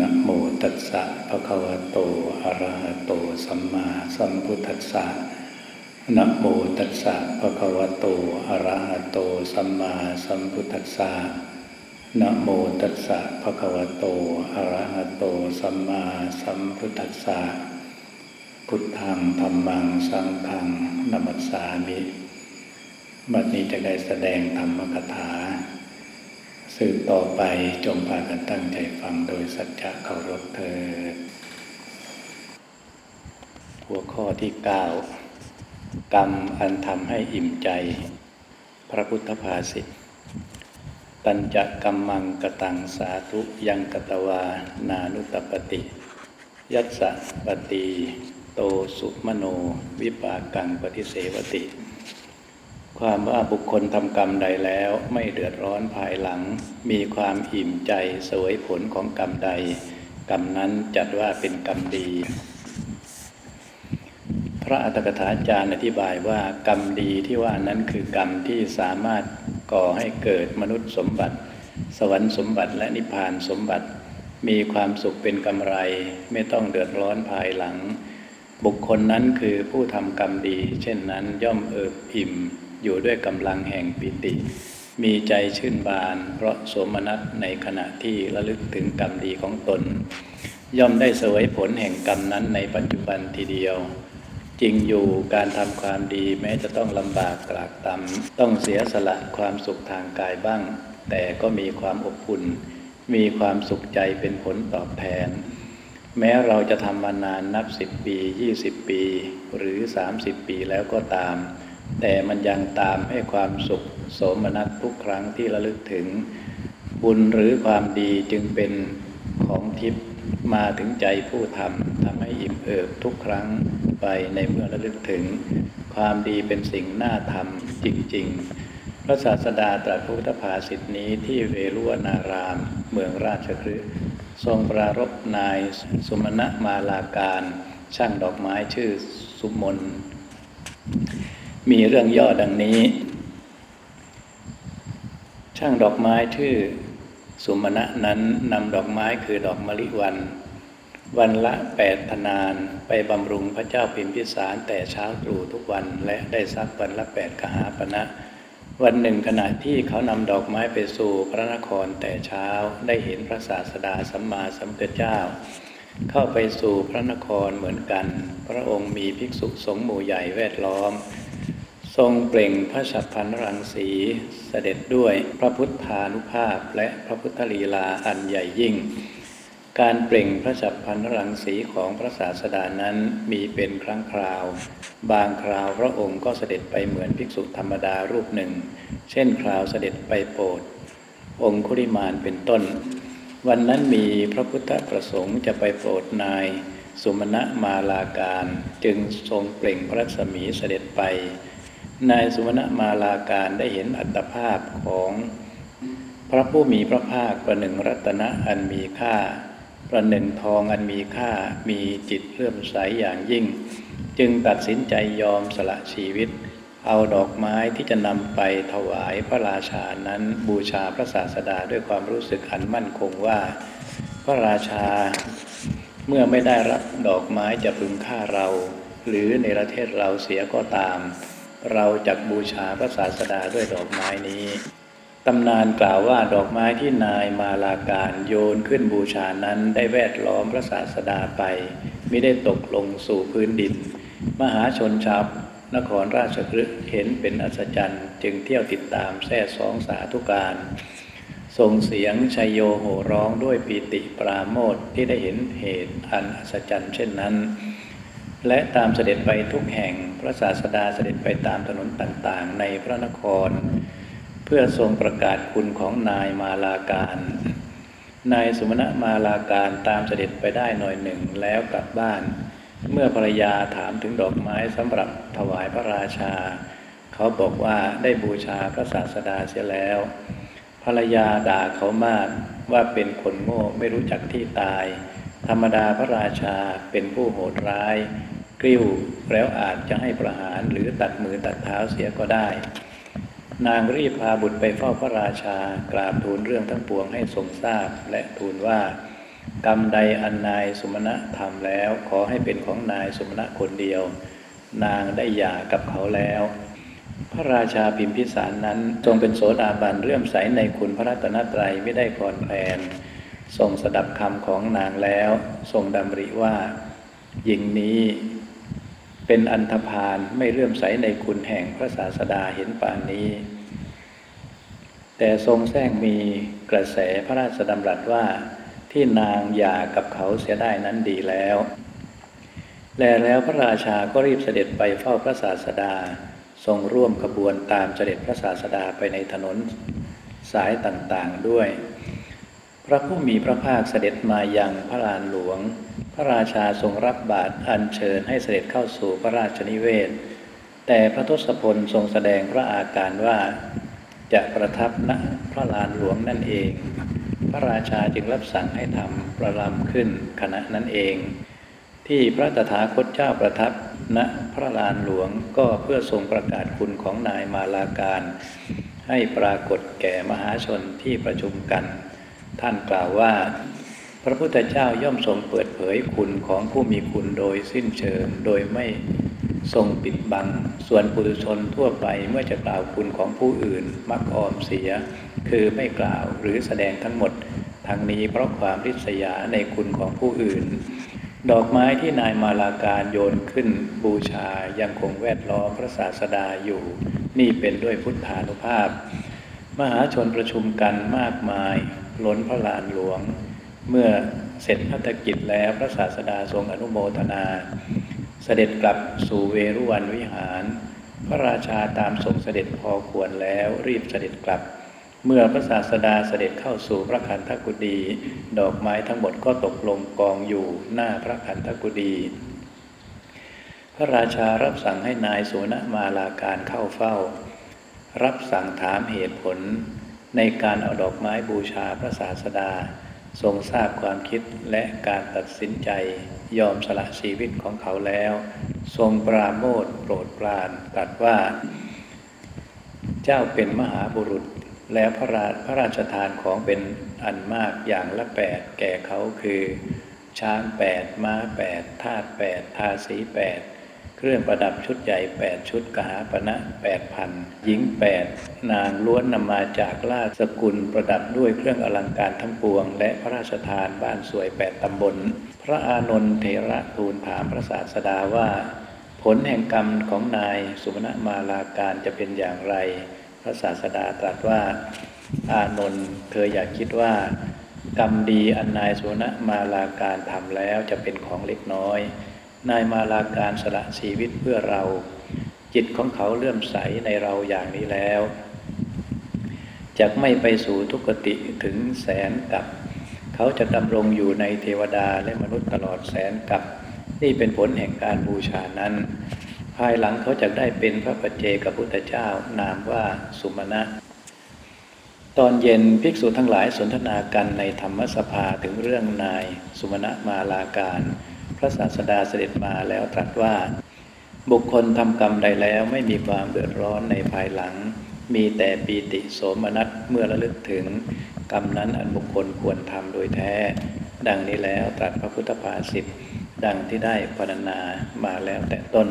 นะโมตัสสะภะคะวะโตอะระหะโตสัมมาสัมพุทธัสสะนะโมตัสสะภะคะวะโตอะระหะโตสัมมาสัมพุทธัสสะนะโมตัสสะภะคะวะโตอะระหะโตสัมมาสัมพุทธัสสะพุทธังธรรมังสังฆังนัมัสสามิบัดนี้จะได้แสดงธรรมกถา สืบต่อไปจงพากันตั้งใจฟังโดยสัจจะเคารพเถิดหัวข้อที่เก้ากรรมอันทำให้อิ่มใจ พระพุทธภาษิตตัญจกรรมังกตังสาธุยังกตวานานุตปติยัสสะปฏิโตสุมโน วิปากังปฏิเสวติ ความว่าบุคคลทำกรรมใดแล้วไม่เดือดร้อนภายหลัง มีความอิ่มใจสวยผลของกรรมใด กรรมนั้นจัดว่าเป็นกรรมดี พระอัตถกถาจารย์อธิบายว่ากรรมดีที่ว่านั้นคือกรรมที่สามารถก่อให้เกิดมนุษย์สมบัติ สวรรค์สมบัติและนิพพานสมบัติ มีความสุขเป็นกำไรไม่ต้องเดือดร้อนภายหลัง บุคคลนั้นคือผู้ทำกรรมดี เช่นนั้นย่อมเอิบอิ่ม อยู่ด้วยกำลังแห่งปิติ มีใจชื่นบาน เพราะสมนัสในขณะที่ระลึกถึงกรรมดีของตน ย่อมได้เสวยผลแห่งกรรมนั้นในปัจจุบันทีเดียวจริงอยู่การทำความดีแม้จะต้องลำบากกรากตำต้องเสียสละความสุขทางกายบ้าง แต่ก็มีความอบอุ่น มีความสุขใจเป็นผลตอบแทน แม้เราจะทำมานานนับสิบปียี่สิบปี หรือสามสิบปีแล้วก็ตาม แต่มันยังตามให้ความสุขโสมนัสทุกครั้งที่ระลึกถึง บุญหรือความดีจึงเป็นของทิพย์มาถึงใจผู้ทำทำให้อิ่มเอิบทุกครั้งไปในเมื่อระลึกถึง ความดีเป็นสิ่งน่าทำจริง ๆ พระศาสดาตรัสพุทธภาษิตนี้ที่เวรุวนาราม เมืองราชคฤห์ทรงปรารบนายสุมณะมาลาการ ช่างดอกไม้ชื่อสุมน มีเรื่องย่อดังนี้ ช่างดอกไม้ชื่อสุมาณะนั้นนำดอกไม้คือดอกมะลิวัน วันละแปดธนานไปบำรุงพระเจ้าพิมพิสารแต่เช้าตรู่ทุกวันและได้ซักวันละแปดกหาปณะวันหนึ่งขณะที่เขานำดอกไม้ไปสู่พระนครแต่เช้าได้เห็นพระศาสดาสัมมาสัมพุทธเจ้า เข้าไปสู่พระนครเหมือนกัน พระองค์มีภิกษุสงฆ์หมู่ใหญ่แวดล้อม ทรงเปล่งพระฉับพันรังสีเสด็จด้วยพระพุทธานุภาพและพระพุทธลีลาอันใหญ่ยิ่ง การเปล่งพระฉับพันรังสีของพระศาสดานั้นมีเป็นครั้งคราว บางคราวพระองค์ก็เสด็จไปเหมือนภิกษุธรรมดารูปหนึ่ง เช่นคราวเสด็จไปโปรดองคุริมานเป็นต้น วันนั้นมีพระพุทธประสงค์จะไปโปรดนาย สุมาณมาลาการจึงทรงเปล่งพระรัศมีเสด็จไป นายสุวรรณมาลาการได้เห็นอัตภาพของพระผู้มีพระภาคประหนึ่งรัตนะอันมีค่า ประหนึ่งทองอันมีค่ามีจิตเลื่อมใสอย่างยิ่ง จึงตัดสินใจยอมสละชีวิต เอาดอกไม้ที่จะนำไปถวายพระราชานั้นบูชาพระศาสดาด้วยความรู้สึกอันมั่นคงว่า พระราชาเมื่อไม่ได้รับดอกไม้จะพึงฆ่าเรา หรือในประเทศเราเสียก็ตาม เราจักบูชาพระศาสดาด้วยดอกไม้นี้ตำนานกล่าวว่าดอกไม้ที่นายมาลาการโยนขึ้นบูชานั้นได้แวดล้อมพระศาสดาไป ไม่ได้ตกลงสู่พื้นดิน มหาชนชาวนครราชคฤห์เห็นเป็นอัศจรรย์จึงเที่ยวติดตามแท่สองสาธุการส่งเสียงชัยโยโห่ร้องด้วยปีติปราโมทที่ได้เห็นเหตุอันอัศจรรย์เช่นนั้น และตามเสด็จไปทุกแห่งพระศาสดาเสด็จไปตามถนนต่างๆ ในพระนคร เพื่อทรงประกาศคุณของนายมาลาการ นายสุมณมาลาการตามเสด็จไปได้หน่อยหนึ่งแล้วกลับบ้าน เมื่อภรรยาถามถึงดอกไม้สำหรับถวายพระราชา เขาบอกว่าได้บูชาพระศาสดาเสียแล้ว ภรรยาด่าเขามากว่าเป็นคนโง่ไม่รู้จักที่ตาย ธรรมดาพระราชาเป็นผู้โหดร้าย กริ้วแล้วอาจจะให้ประหารหรือตัดมือตัดเท้าเสียก็ได้ นางรีบพาบุตรไปเฝ้าพระราชากราบทูลเรื่องทั้งปวงให้ทรงทราบและทูลว่ากรรมใดอันนายสมณะทำแล้ว ขอให้เป็นของนายสมณะคนเดียว นางได้หย่ากับเขาแล้ว พระราชาพิมพิสารนั้นทรงเป็นโสดาบันเรื่อมใสในคุณพระรัตนตรัยไม่ได้คอนแคลนทรงสดับคำของนางแล้ว ทรงดำริว่าหญิงนี้ เป็นอันธพาลไม่เลื่อมใสในคุณแห่งพระศาสดาเห็นป่านนี้ แต่ทรงแทรกมีกระแสพระราชดำรัสว่าที่นางหย่ากับเขาเสียได้นั้นดีแล้ว แลแล้วพระราชาก็รีบเสด็จไปเฝ้าพระศาสดา ทรงร่วมขบวนตามเสด็จพระศาสดาไปในถนนสายต่างๆด้วย พระผู้มีพระภาคเสด็จมายังพระลานหลวง พระราชาทรงรับบาตรอัญเชิญให้เสด็จเข้าสู่พระราชนิเวศ แต่พระทศพลทรงแสดงพระอาการว่าจะประทับณพระลานหลวงนั่นเอง พระราชาจึงรับสั่งให้ทำประลำขึ้นขณะนั้นเอง ที่พระตถาคตเจ้าประทับณพระลานหลวงก็เพื่อทรงประกาศคุณของนายมาลาการ ให้ปรากฏแก่มหาชนที่ประชุมกัน ท่านกล่าวว่า พระพุทธเจ้าย่อมทรงเปิดเผยคุณของผู้มีคุณโดยสิ้นเชิง โดยไม่ทรงปิดบัง ส่วนปุถุชนทั่วไปเมื่อจะกล่าวคุณของผู้อื่น มักออมเสีย คือไม่กล่าวหรือแสดงทั้งหมดทั้งนี้เพราะความริษยาในคุณของผู้อื่น ดอกไม้ที่นายมาลาการโยนขึ้นบูชายังคงแวดล้อมพระศาสดาอยู่ นี่เป็นด้วยพุทธานุภาพ มหาชนประชุมกันมากมาย ล้นพระลานหลวง เมื่อเสร็จพัฒกิจแล้วพระศาสดาทรงอนุโมทนา เสด็จกลับสู่เวรุวันวิหาร พระราชาตามส่งเสด็จพอควรแล้วรีบเสด็จกลับ เมื่อพระศาสดาเสด็จเข้าสู่พระคันธกุฎีดอกไม้ทั้งหมดก็ตกลงกองอยู่หน้าพระคันธกุฎีพระราชารับสั่งให้นายสุนมาลาการเข้าเฝ้า รับสั่งถามเหตุผล ในการเอาดอกไม้บูชาพระศาสดา ทรงทราบความคิดและการตัดสินใจ ยอมสละชีวิตของเขาแล้ว ทรงปราโมทโปรดปรานตัดว่า เจ้าเป็นมหาบุรุษแล้วพระราพระราชทานของเป็นอันมากอย่างละแปดแก่เขาคือ ช้างแปดม้าแปดทาสแปดทาสีแปด เครื่องประดับชุดใหญ่แปดชุดกหาปณะแปดพันหญิงแปดนางล้วนนำมาจากราชสกุลประดับด้วยเครื่องอลังการทั้งปวง และพระราชทานบ้านสวยแปดตำบล พระอานนทเถระทูลถามพระศาสดาว่า ผลแห่งกรรมของนายสุวรรณมาลาการจะเป็นอย่างไร พระศาสดาตรัสว่า อานนท์เธออยากคิดว่ากรรมดีอันนายสุวรรณมาลาการทำแล้วจะเป็นของเล็กน้อย นายมาลาการสละชีวิตเพื่อเรา จิตของเขาเลื่อมใสในเราอย่างนี้แล้วจะไม่ไปสู่ทุกติถึงแสนกับ เขาจะดำรงอยู่ในเทวดาและมนุษย์ตลอดแสนกับ นี่เป็นผลแห่งการบูชานั้น ภายหลังเขาจะได้เป็นพระปัจเจกพุทธเจ้านามว่าสุมาณะตอนเย็นภิกษุทั้งหลายสนทนากันในธรรมสภาถึงเรื่องนายสุมาณะมาลาการ ระศาสดาเสด็จมาแล้วตรัสว่า บุคคลทำกรรมใดแล้วไม่มีความเดือดร้อนในภายหลัง มีแต่ปีติโสมนัสเมื่อระลึกถึง กรรมนั้นอันบุคคลควรทำโดยแท้ ดังนี้แล้วตรัสพระพุทธภาษิตดังที่ได้พรรณนามาแล้วแต่ต้น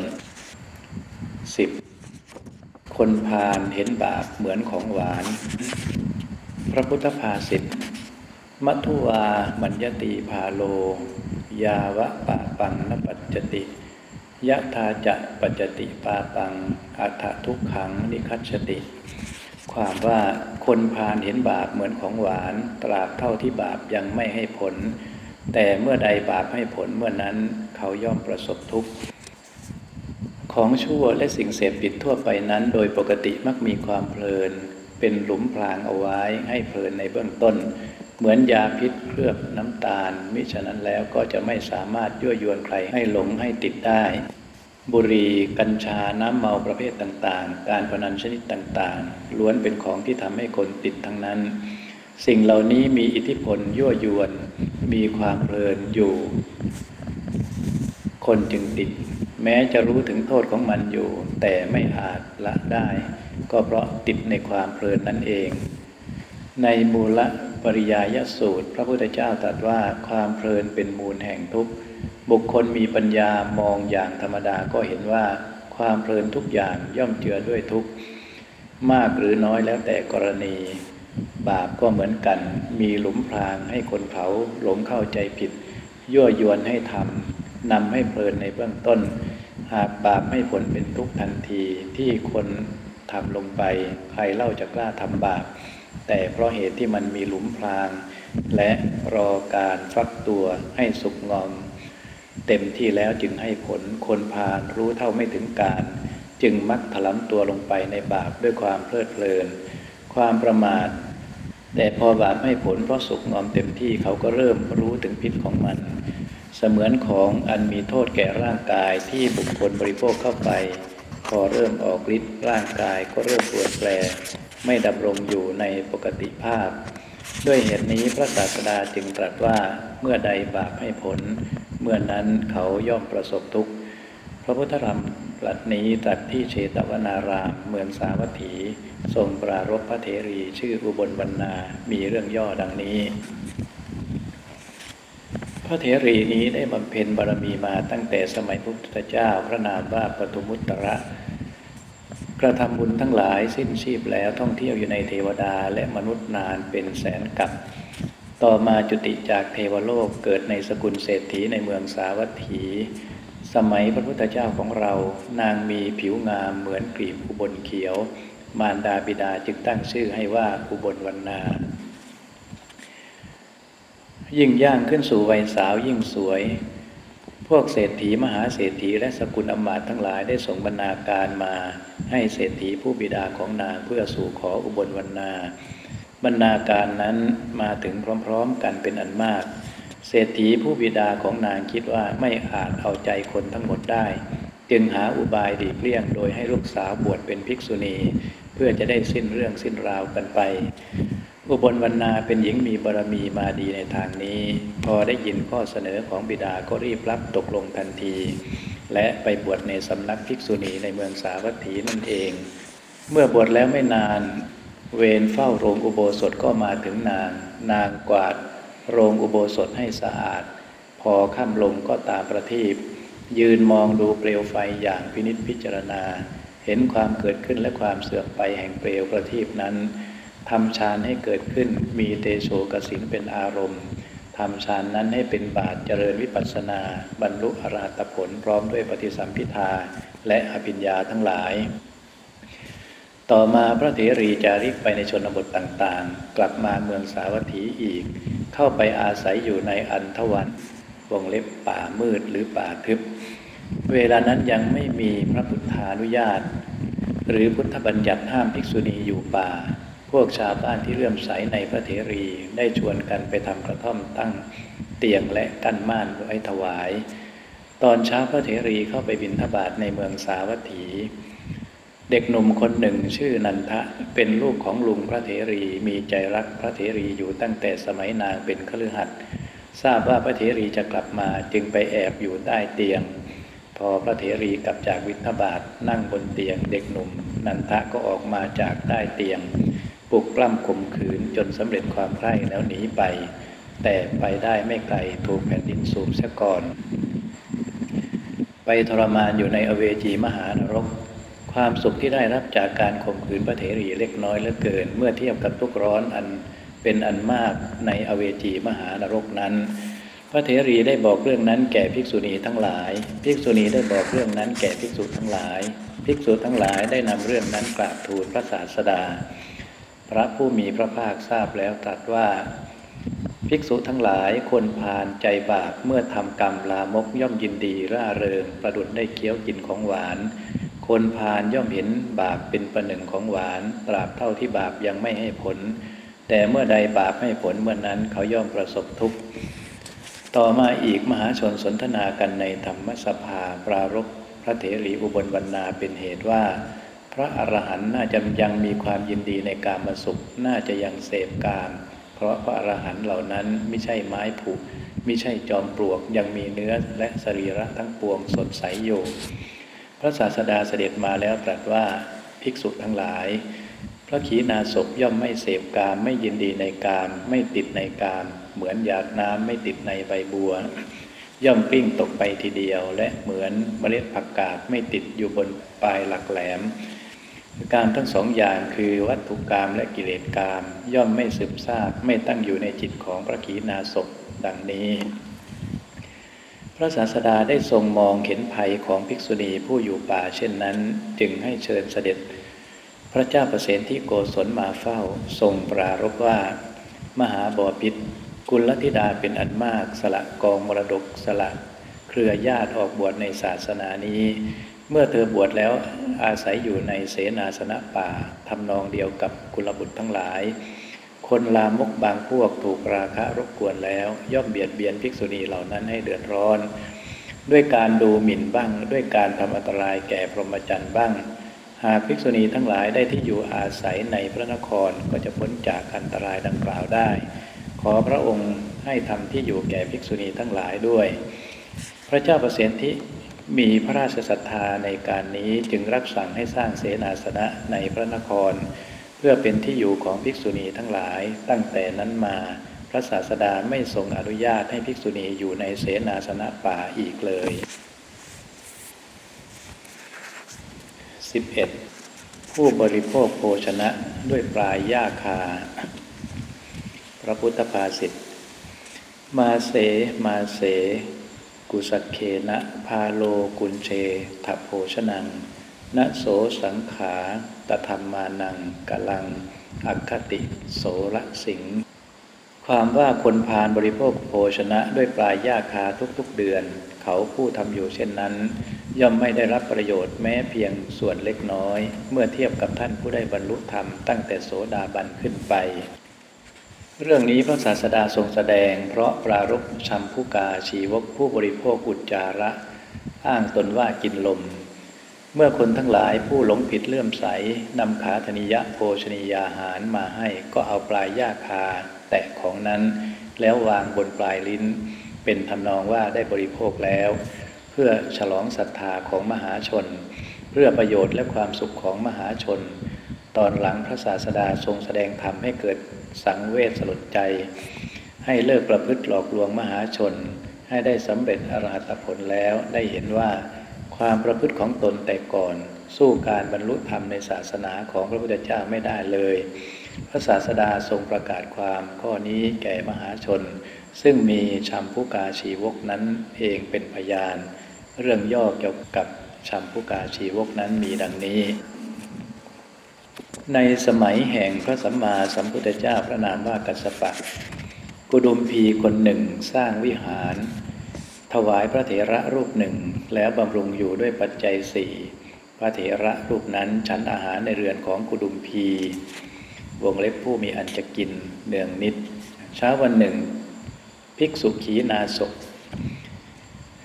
10. คนพาลเห็นบาปเหมือนของหวาน พระพุทธภาษิตมัทุวามัญญติพาโล ยาวะปะปังนปัจจติยะทาจะปัจจติปาปังอัฏฐทุกขังนิคัชติ ความว่าคนพาลเห็นบาปเหมือนของหวาน ตราบเท่าที่บาปยังไม่ให้ผล แต่เมื่อใดบาปให้ผลเมื่อนั้นเขาย่อมประสบทุกข์ของชั่วและสิ่งเสพติดทั่วไปนั้น โดยปกติมักมีความเพลิน เป็นหลุมพรางเอาไว้ให้เพลินในเบื้องต้น เหมือนยาพิษเคลือบน้ำตาล มิฉะนั้นแล้วก็จะไม่สามารถยั่วยวนใครให้หลงให้ติดได้ บุหรี่กัญชาน้ำเมาประเภทต่างๆ การพนันชนิดต่างๆ ล้วนเป็นของที่ทำให้คนติดทั้งนั้น สิ่งเหล่านี้มีอิทธิพลยั่วยวน มีความเพลินอยู่ คนจึงติด แม้จะรู้ถึงโทษของมันอยู่ แต่ไม่อาจละได้ ก็เพราะติดในความเพลินนั่นเอง ในมูล ปริยายสูตร พระพุทธเจ้าตรัสว่าความเพลินเป็นมูลแห่งทุกข์บุคคลมีปัญญามองอย่างธรรมดาก็เห็นว่าความเพลินทุกอย่างย่อมเจือด้วยทุกข์มากหรือน้อยแล้วแต่กรณี บาปก็เหมือนกัน มีหลุมพรางให้คนเผาหลงเข้าใจผิด ยั่วยวนให้ทำนำให้เพลินในเบื้องต้น หากบาปไม่ผลเป็นทุกข์ทันทีที่คนทำลงไป ใครเล่าจะกล้าทำบาป แต่เพราะเหตุที่มันมีหลุมพราง และรอการฟักตัวให้สุกงอม เต็มที่แล้วจึงให้ผลคนพาลรู้เท่าไม่ถึงการ จึงมักถลำตัวลงไปในบาปด้วยความเพลิดเพลิน ความประมาท แต่พอบาปให้ผลเพราะสุกงอมเต็มที่เขาก็เริ่มรู้ถึงพิษของมัน เสมือนของอันมีโทษแก่ร่างกายที่บุคคลบริโภคเข้าไป พอเริ่มออกฤทธิ์ร่างกายก็เริ่มปวดแปร ไม่ดำรงอยู่ในปกติภาพ ด้วยเหตุนี้พระศาสดาจึงตรัสว่าเมื่อใดบาปให้ผล เมื่อนั้นเขาย่อมประสบทุกข์ พระพุทธธรรมตรัสนี้ตรัสที่เชตวนารามเมืองสาวัตถี ทรงปรารบพระเถรีชื่ออุบลวรรณา มีเรื่องย่อดังนี้ พระเถรีนี้ได้บำเพ็ญบารมีมาตั้งแต่สมัยพระพุทธเจ้าพระนามว่าปทุมุตตระ กระทำบุญทั้งหลายสิ้นชีพแล้วท่องเที่ยวอยู่ในเทวดาและมนุษย์นานเป็นแสนกับ ต่อมาจุติจากเทวโลกเกิดในสกุลเศรษฐีในเมืองสาวัตถี สมัยพระพุทธเจ้าของเรานางมีผิวงามเหมือนกลีบอุบลเขียว มารดาบิดาจึงตั้งชื่อให้ว่าอุบลวรรณายิ่งย่างขึ้นสู่วัยสาวยิ่งสวย พวกเศรษฐีมหาเศรษฐีและสกุลอมาตย์ทั้งหลายได้ส่งบรรณาการมาให้เศรษฐีผู้บิดาของนางเพื่อสู่ขออุบลวรรณา บรรณาการนั้นมาถึงพร้อมๆกันเป็นอันมาก เศรษฐีผู้บิดาของนางคิดว่าไม่อาจเอาใจคนทั้งหมดได้ จึงหาอุบายดีเลี่ยงโดยให้ลูกสาวบวชเป็นภิกษุณี เพื่อจะได้สิ้นเรื่องสิ้นราวกันไป อุบลวรรณาเป็นหญิงมีบารมีมาดีในทางนี้ พอได้ยินข้อเสนอของบิดาก็รีบรับตกลงทันที และไปบวชในสำนักภิกษุณีในเมืองสาวัตถีนั่นเอง เมื่อบวชแล้วไม่นาน เวรเฝ้าโรงอุโบสถก็มาถึงนาง นางกวาด โรงอุโบสถให้สะอาด พอค่ำลงก็ตามประทีปยืนมองดูเปลวไฟอย่างพินิจพิจารณา เห็นความเกิดขึ้นและความเสื่อมไปแห่งเปลวประทีปนั้น ทำฌานให้เกิดขึ้นมีเตโชกสินเป็นอารมณ์ทำฌานนั้นให้เป็นบาทเจริญวิปัสสนา บรรลุอรหัตผลพร้อมด้วยปฏิสัมพิทาและอภิญญาทั้งหลาย ต่อมาพระเถรีจาริกไปในชนบทต่างๆ กลับมาเมืองสาวัตถีอีก เข้าไปอาศัยอยู่ในอันทวันวงเล็บป่ามืดหรือป่าทึบ เวลานั้นยังไม่มีพระพุทธานุญาต หรือพุทธบัญญัติห้ามภิกษุณีอยู่ป่า พวกชาวบ้านที่เลื่อมใสในพระเถรีได้ชวนกันไปทำกระท่อมตั้งเตียงและกั้นม่านไว้ถวาย ตอนเช้าพระเถรีเข้าไปบิณฑบาตในเมืองสาวัตถี เด็กหนุ่มคนหนึ่งชื่อนันทะเป็นลูกของลุงพระเถรีมีใจรักพระเถรีอยู่ตั้งแต่สมัยนางเป็นคฤหัสถ์ทราบว่าพระเถรีจะกลับมาจึงไปแอบอยู่ใต้เตียง พอพระเถรีกลับจากวิณฑบาตนั่งบนเตียง เด็กหนุ่ม นันทะก็ออกมาจากใต้เตียง ปลุกปล้ำข่มขืนจนสำเร็จความใคร่แล้วหนีไป แต่ไปได้ไม่ไกลถูกแผ่นดินสูบเสก่อน ไปทรมานอยู่ในอเวจีมหานรก ความสุขที่ได้รับจากการข่มขืนพระเถรีเล็กน้อยเหลือเกิน เมื่อเทียบกับทุกร้อนอันเป็นอันมากในอเวจีมหานรกนั้นพระเถรีได้บอกเรื่องนั้นแก่ภิกษุณีทั้งหลาย ภิกษุณีได้บอกเรื่องนั้นแก่ภิกษุทั้งหลาย ภิกษุทั้งหลายได้นำเรื่องนั้นกราบทูลพระศาสดา พระผู้มีพระภาคทราบแล้วตรัสว่า ภิกษุทั้งหลายคนพาลใจบาปเมื่อทำกรรมลามกย่อมยินดีร่าเริงประดุดได้เคี้ยวกินของหวานคนพาลย่อมเห็นบาปเป็นประหนึ่งของหวาน ตราบเท่าที่บาปยังไม่ให้ผล แต่เมื่อใดบาปให้ผลเมื่อนนั้นเขาย่อมประสบทุกข์ ต่อมาอีกมหาชนสนทนากันในธรรมสภาปรารบพระเถรีอุบลวรรณาเป็นเหตุว่า พระอรหันต์น่าจะยังมีความยินดีในการมาสุข น่าจะยังเสพกามเพราะพระอรหันต์เหล่านั้นไม่ใช่ไม้ผุไม่ใช่จอมปลวกยังมีเนื้อและสรีระทั้งปวงสดใสอยู่พระศาสดาเสด็จมาแล้วตรัสว่าภิกษุทั้งหลาย พระขีณาสพย่อมไม่เสพกามไม่ยินดีในกามไม่ติดในกาม เหมือนหยาดน้ำไม่ติดในใบบัว ย่อมกลิ้งตกไปทีเดียว และเหมือนเมล็ดผักกาดไม่ติดอยู่บนปลายหลักแหลม การทั้งสองอย่างคือวัตถุกรรมและกิเลสกรรมย่อมไม่สืบซาบไม่ตั้งอยู่ในจิตของพระขีณาสพดังนี้ พระศาสดาได้ทรงมองเห็นภัยของภิกษุณีผู้อยู่ป่าเช่นนั้น จึงให้เชิญเสด็จ พระเจ้าประเสนที่โกศลมาเฝ้า ทรงปรารภว่า มหาบอพิษกุลธิดาเป็นอันมากสละกองมรดกสละเครือญาติออกบวชในศาสนานี้ เมื่อเธอบวชแล้วอาศัยอยู่ในเสนาสนะป่าทำนองเดียวกับกุลบุตรทั้งหลาย คนลามกบางพวกถูกราคะรบกวนแล้ว ย่อมเบียดเบียนภิกษุณีเหล่านั้นให้เดือดร้อน ด้วยการดูหมิ่นบ้าง ด้วยการทำอันตรายแก่พรหมจรรย์บ้าง หากภิกษุณีทั้งหลายได้ที่อยู่อาศัยในพระนครก็จะพ้นจากอันตรายดังกล่าวได้ ขอพระองค์ให้ทำที่อยู่แก่ภิกษุณีทั้งหลายด้วย พระเจ้าประสิทธิ มีพระราชศรัทธาในการนี้จึงรับสั่งให้สร้างเสนาสนะในพระนคร เพื่อเป็นที่อยู่ของภิกษุณีทั้งหลาย ตั้งแต่นั้นมาพระศาสดาไม่ทรงอนุญาตให้ภิกษุณีอยู่ในเสนาสนะป่าอีกเลย 11. ผู้บริโภคโภชนะด้วยปลายยาคา พระพุทธภาษิตมาเส มาเส กุสเคนะพาโลกุญเชทัพโภชนังนโสสังขาตธรรมานังกลัง อัคติโสระสิง ความว่าคนพานบริโภคโภชนะด้วยปลายยาคาทุกๆเดือน เขาผู้ทำอยู่เช่นนั้น ย่อมไม่ได้รับประโยชน์แม้เพียงส่วนเล็กน้อย เมื่อเทียบกับท่านผู้ได้บรรลุธรรมตั้งแต่โสดาบันขึ้นไป เรื่องนี้พระศาสดาทรงแสดง เพราะปรารบชัมพุกาชีวกผู้บริโภคอุจจาระ อ้างตนว่ากินลม เมื่อคนทั้งหลายผู้หลงผิดเลื่อมใสนำขาธนิยะโภชนียาหารมาให้ก็เอาปลายย่าคา แตะของนั้นแล้ววางบนปลายลิ้น เป็นทำนองว่าได้บริโภคแล้ว เพื่อฉลองศรัทธาของมหาชน เพื่อประโยชน์และความสุขของมหาชน ตอนหลังพระศาสดาทรงแสดงธรรมให้เกิด สังเวชสลดใจ ให้เลิกประพฤติหลอกลวงมหาชน ให้ได้สำเร็จอรหัตผลแล้วได้เห็นว่าความประพฤติของตนแต่ก่อน สู้การบรรลุธรรมในศาสนาของพระพุทธเจ้าไม่ได้เลย พระศาสดาทรงประกาศความข้อนี้แก่มหาชน ซึ่งมีชัมพุกาชีวกนั้นเองเป็นพยาน เรื่องย่อเกี่ยวกับชัมพุกาชีวกนั้นมีดังนี้ ในสมัยแห่งพระสัมมาสัมพุทธเจ้าพระนามว่ากัสปะกุดุมพีคนหนึ่งสร้างวิหาร ถวายพระเถระรูปหนึ่งแล้วบำรุงอยู่ด้วยปัจจัยสี่พระเถระรูปนั้นฉันอาหารในเรือนของกุดุมพีวงเล็บผู้มีอันจะกินเนืองนิด เช้าวันหนึ่ง ภิกษุขีนาศก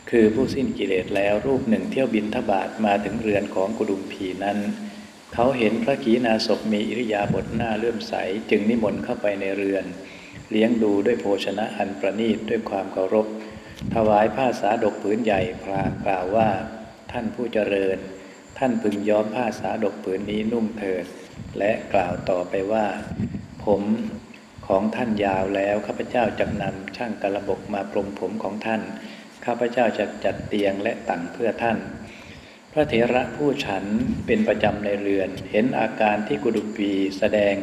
คือผู้สิ้นกิเลสแล้วรูปหนึ่งเที่ยวบินทบาทมาถึงเรือนของกุดุมพีนั้น เขาเห็นพระขีณาสพมีอิริยาบถหน้าเลื่อมใส จึงนิมนต์เข้าไปในเรือน เลี้ยงดูด้วยโภชนะอันประณีตด้วยความเคารพ ถวายผ้าสาดกผืนใหญ่พรางกล่าวว่า ท่านผู้เจริญ ท่านพึงย้อมผ้าสาดกผืนนี้นุ่งเถิด และกล่าวต่อไปว่า ผมของท่านยาวแล้วข้าพเจ้าจะนำช่างกระบกมาปรงผมของท่าน ข้าพเจ้าจะจัดเตียงและตั่งเพื่อท่าน ระเถระผู้ฉันเป็นประจำในเรือน เห็นอาการที่กุดุปีแสดง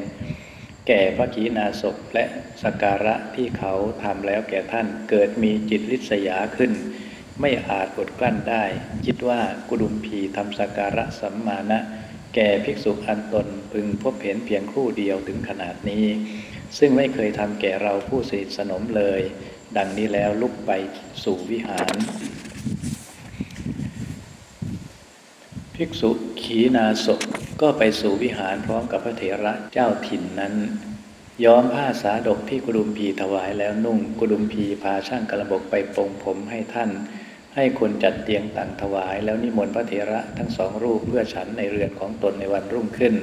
แก่พระขีณาสพและสการะที่เขาทำแล้วแก่ท่านเกิดมีจิตลิษยาขึ้น ไม่อาจอดกลั้นได้ คิดว่ากุดุมพีทำสการะสัมมาณะ แก่ภิกษุอันตนพึงพบเห็นเพียงครู่เดียวถึงขนาดนี้ ซึ่งไม่เคยทำแก่เราผู้สนิทสนมเลย ดังนี้แล้วลุกไปสู่วิหาร ภิกษุขีนาศก็ไปสู่วิหารพร้อมกับพระเถระเจ้าถิ่นนั้นย้อมผ้าสาดกที่กุดุมพีถวายแล้วนุ่งกุดุมพีพาช่างกระบกไปปรงผมให้ท่าน ให้คนจัดเตียงต่างถวาย แล้วนิมนต์พระเถระทั้งสองรูปเพื่อฉันในเรือนของตนในวันรุ่งขึ้น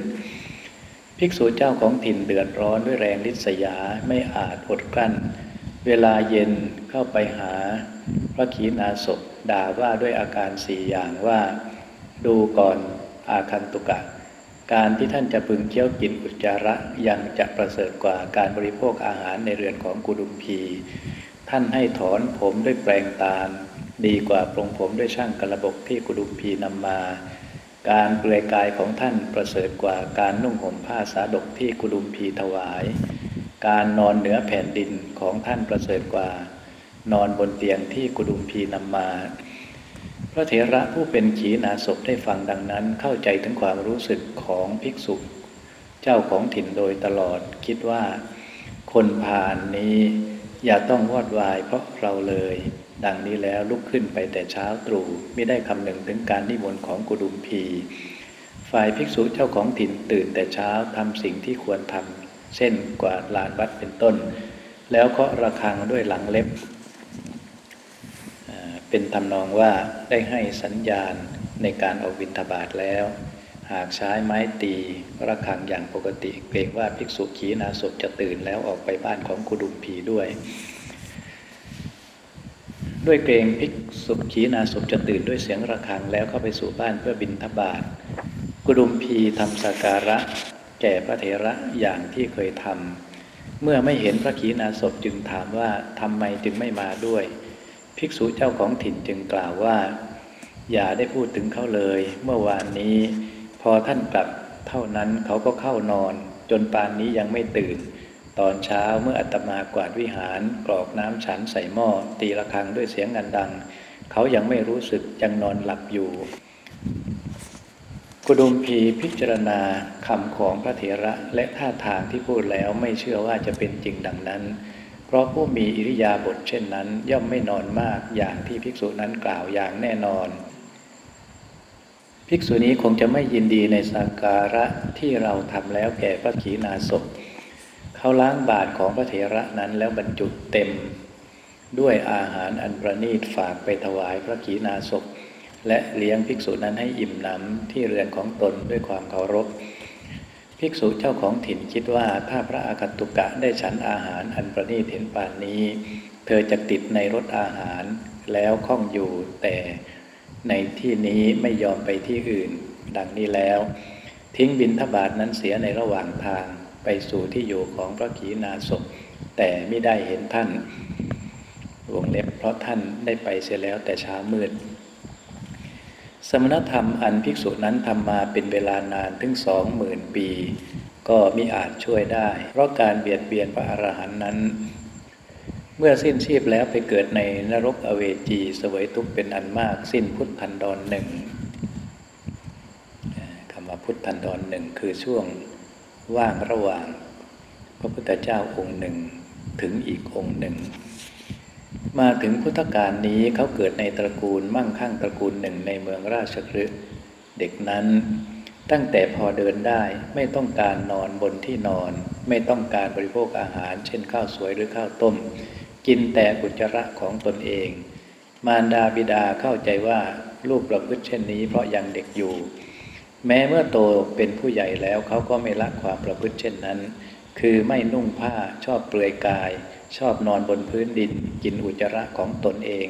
ภิกษุเจ้าของถิ่นเดือดร้อนด้วยแรงลิษยาไม่อาจอดกลั้น เวลาเย็นเข้าไปหา พระขีณาสพด่าว่าด้วยอาการสี่อย่างว่า ดูก่อนอาคันตุกะ การที่ท่านจะพึงเคี้ยวกินอุจจาระยังจะประเสริฐกว่าการบริโภคอาหารในเรือนของกุดุมพี ท่านให้ถอนผมด้วยแปลงตาล ดีกว่าปรงผมด้วยช่างกระบกที่กุดุมพีนำมา การเปลือยกายของท่านประเสริฐกว่าการนุ่งห่มผ้าสาดกที่กุดุมพีถวาย การนอนเหนือแผ่นดินของท่านประเสริฐกว่า นอนบนเตียงที่กุดุมพีนำมา พระเถระผู้เป็นขีณาศพได้ฟังดังนั้นเข้าใจถึงความรู้สึกของภิกษุ เจ้าของถิ่นโดยตลอดคิดว่า คนผ่านนี้อย่าต้องวอดวายเพราะเราเลย ดังนี้แล้วลุกขึ้นไปแต่เช้าตรู่ไม่ได้คำหนึ่งถึงการนิมนต์ของกุดุมพี ฝ่ายภิกษุเจ้าของถิ่นตื่นแต่เช้าทำสิ่งที่ควรทำเช่นกวาดลานวัดเป็นต้น แล้วก็ระฆังด้วยหลังเล็บ เป็นทำนองว่าได้ให้สัญญาณในการออกบิณฑบาตแล้ว หากใช้ไม้ตีระฆังอย่างปกติ เกรงว่าภิกษุขีนาศพจะตื่นแล้วออกไปบ้านของกุดุมพีด้วย ด้วยเกรงภิกษุขีนาศพจะตื่นด้วยเสียงระฆังแล้วเข้าไปสู่บ้านเพื่อบิณฑบาตกุดุมพีทำสักการะ แก่พระเถระอย่างที่เคยทำเมื่อไม่เห็นพระขีนาศพจึงถามว่าทำไมจึงไม่มาด้วย ภิกษุเจ้าของถิ่นจึงกล่าวว่า อย่าได้พูดถึงเขาเลย เมื่อวานนี้ พอท่านกลับเท่านั้นเขาก็เข้านอน จนปานนี้ยังไม่ตื่น ตอนเช้าเมื่ออัตมากวาดวิหาร กรอกน้ำฉันใส่หม้อ ตีระฆังด้วยเสียงงันดัง เขายังไม่รู้สึกยังนอนหลับอยู่กุดุมพีพิจารณาคำของพระเถระและท่าทางที่พูดแล้วไม่เชื่อว่าจะเป็นจริงดังนั้น พราะผู้มีอิริยาบถเช่นนั้น ย่อมไม่นอนมากอย่างที่ภิกษุนั้นกล่าวอย่างแน่นอน ภิกษุนี้คงจะไม่ยินดีในสักการะที่เราทำแล้วแก่พระขีณาสพเขาล้างบาทของพระเถระนั้นแล้วบรรจุเต็ม ด้วยอาหารอันประณีตฝากไปถวายพระขีณาสพและเลี้ยงภิกษุนั้นให้อิ่มหนำที่เรือนของตนด้วยความเคารพ ภิกษุเจ้าของถิ่นคิดว่าถ้าพระอาคัตุกะได้ฉันอาหารอันประณีตเห็นป่านนี้ เธอจะติดในรถอาหารแล้วคล่องอยู่แต่ในที่นี้ไม่ยอมไปที่อื่น ดังนี้แล้ว ทิ้งบินทบาทนั้นเสียในระหว่างทางไปสู่ที่อยู่ของพระขีณาสพแต่ไม่ได้เห็นท่านวงเล็บเพราะท่านได้ไปเสียแล้วแต่เช้ามืด สมณธรรมอันภิกษุนั้นทำมาเป็นเวลานานถึงสองหมื่นปี ก็มิอาจช่วยได้ เพราะการเบียดเบียนพระอรหันต์นั้น เมื่อสิ้นชีพแล้วไปเกิดในนรกอเวจีสวยทุกเป็นอันมากสิ้นพุทธันดรหนึ่งคำว่าพุทธันดรหนึ่งคือช่วงว่างระหว่าง พระพุทธเจ้าองค์หนึ่งถึงอีกองค์หนึ่ง มาถึงพุทธกาลนี้เขาเกิดในตระกูลมั่งคั่งตระกูลหนึ่งในเมืองราชคฤห์เด็กนั้นตั้งแต่พอเดินได้ไม่ต้องการนอนบนที่นอน ไม่ต้องการบริโภคอาหาร เช่นข้าวสวยหรือข้าวต้ม กินแต่อุจจาระของตนเอง มารดาบิดาเข้าใจว่าลูกประพฤติเช่นนี้เพราะยังเด็กอยู่ แม้เมื่อโตเป็นผู้ใหญ่แล้วเขาก็ไม่ละความประพฤติเช่นนั้น คือไม่นุ่งผ้าชอบเปลือยกาย ชอบนอนบนพื้นดิน กินอุจจาระของตนเอง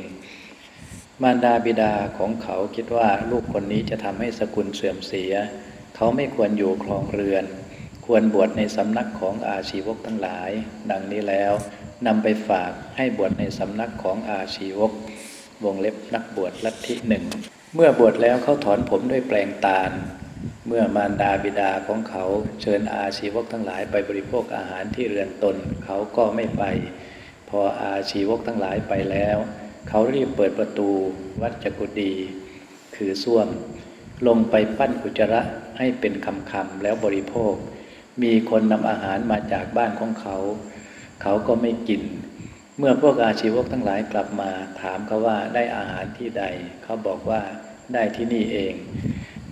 มารดาบิดาของเขาคิดว่าลูกคนนี้จะทำให้สกุลเสื่อมเสีย เขาไม่ควรอยู่ครองเรือน ควรบวชในสำนักของอาชีวกทั้งหลาย ดังนี้แล้วนำไปฝากให้บวชในสำนักของอาชีวก วงเล็บนักบวชลัทธิหนึ่ง เมื่อบวชแล้วเขาถอนผมด้วยแปลงตาล เมื่อมารดาบิดาของเขาเชิญอาชีวกทั้งหลายไปบริโภคอาหารที่เรือนตน เขาก็ไม่ไป พออาชีวกทั้งหลายไปแล้ว เขารีบเปิดประตูวัดจักุดี คือส้วม ลงไปปั้นอุจระให้เป็นคำคำแล้วบริโภค มีคนนำอาหารมาจากบ้านของเขา เขาก็ไม่กิน เมื่อพวกอาชีวกทั้งหลายกลับมา ถามเขาว่าได้อาหารที่ใด เขาบอกว่าได้ที่นี่เอง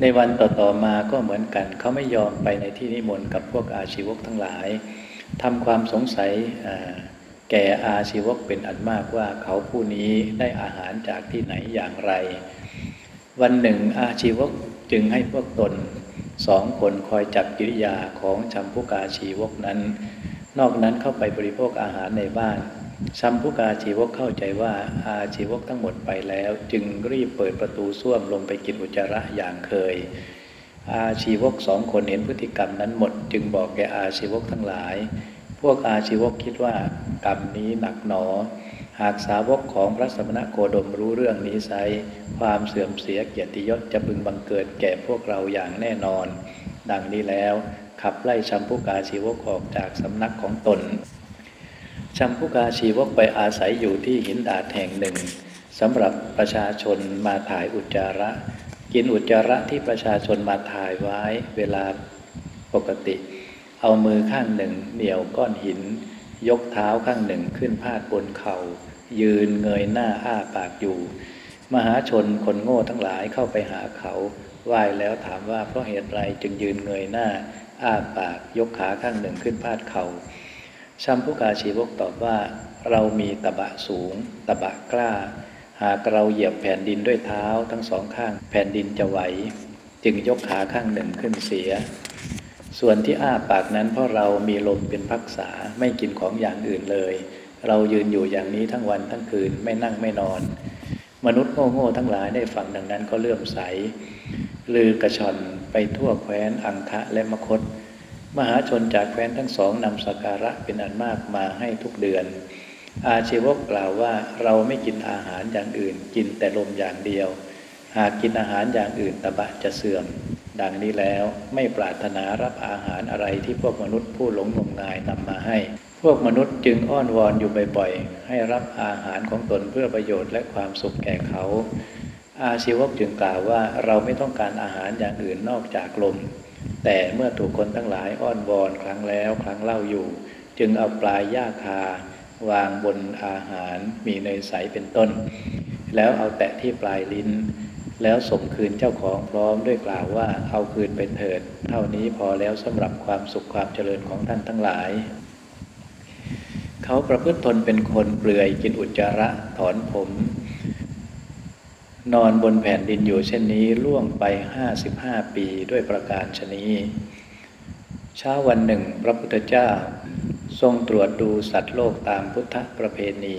ในวันต่อๆมาก็เหมือนกัน เขาไม่ยอมไปในที่นิมนต์กับพวกอาชีวกทั้งหลายทำความสงสัยแก่อาชีวกเป็นอันมากว่าเขาผู้นี้ได้อาหารจากที่ไหนอย่างไร วันหนึ่งอาชีวกจึงให้พวกตนสองคนคอยจับกิริยาของชัมพุกาชีวกนั้น นอกนั้นเข้าไปบริโภคอาหารในบ้าน ชัมพุกาชีวกเข้าใจว่าอาชีวกทั้งหมดไปแล้ว จึงรีบเปิดประตูส้วมลงไปกินอุจจาระอย่างเคย อาชีวกสองคนเห็นพฤติกรรมนั้นหมด จึงบอกแกอาชีวกทั้งหลาย พวกอาชีวกคิดว่ากรรมนี้หนักหนอ หากสาวกของพระสมณโคดมรู้เรื่องนี้ไซความเสื่อมเสียเกียรติยศจะพึงบังเกิดแก่พวกเราอย่างแน่นอน ดังนี้แล้วขับไล่ชัมพุกาชีวกออกจากสำนักของตน ชัมพุกาชีวกไปอาศัยอยู่ที่หินดาดแห่งหนึ่งสำหรับประชาชนมาถ่ายอุจจาระ กินอุจจาระที่ประชาชนมาถ่ายไว้เวลาปกติ เอามือข้างหนึ่งเหนี่ยวก้อนหิน ยกเท้าข้างหนึ่งขึ้นพาดบนเขา่า ยืนเงยหน้าอ้าปากอยู่ มหาชนคนโง่ทั้งหลายเข้าไปหาเขาไหว้แล้วถามว่าเพราะเหตุไรจึงยืนเงยหน้า อ้าปากยกขาข้างหนึ่งขึ้นพาดเขา่า ชัมพุกาชีวกตอบว่า เรามีตะบะสูงตะบะกล้า หากเราเหยียบแผ่นดินด้วยเท้าทั้งสองข้าง แผ่นดินจะไหว จึงยกขาข้างหนึ่งขึ้นเสีย ส่วนที่อ้าปากนั้นเพราะเรามีลมเป็นพักษาไม่กินของอย่างอื่นเลย เรายืนอยู่อย่างนี้ทั้งวันทั้งคืนไม่นั่งไม่นอน มนุษย์โง่ๆทั้งหลายได้ฟังดังนั้นก็เลื่อมใสลือกระชอนไปทั่วแคว้นอังคะและมคต มหาชนจากแคว้นทั้งสองนำสักการะเป็นอันมากมาให้ทุกเดือน อาชีวกกล่าวว่าเราไม่กินอาหารอย่างอื่น กินแต่ลมอย่างเดียว หากกินอาหารอย่างอื่นตะบะจะเสื่อม ดังนี้แล้วไม่ปรารถนารับอาหารอะไรที่พวกมนุษย์ผู้หลงงมงายนำมาให้ พวกมนุษย์จึงอ้อนวอนอยู่บ่อยๆ ให้รับอาหารของตนเพื่อประโยชน์และความสุขแก่เขา อาชีวกจึงกล่าวว่าเราไม่ต้องการอาหารอย่างอื่นนอกจากลม แต่เมื่อถูกคนทั้งหลายอ้อนวอนครั้งแล้วครั้งเล่าอยู่ จึงเอาปลายหญ้าคาวางบนอาหารมีเนยใสเป็นต้น แล้วเอาแตะที่ปลายลิ้น แล้วส่งคืนเจ้าของพร้อมด้วยกล่าวว่าเอาคืนไปเถิด เท่านี้พอแล้วสำหรับความสุขความเจริญของท่านทั้งหลาย เขาประพฤติทนเป็นคนเปลือยกินอุจจาระถอนผม นอนบนแผ่นดินอยู่เช่นนี้ล่วงไปห้าสิบห้าปีด้วยประการชนีเช้าวันหนึ่ง พระพุทธเจ้า ทรงตรวจดูสัตว์โลกตามพุทธประเพณี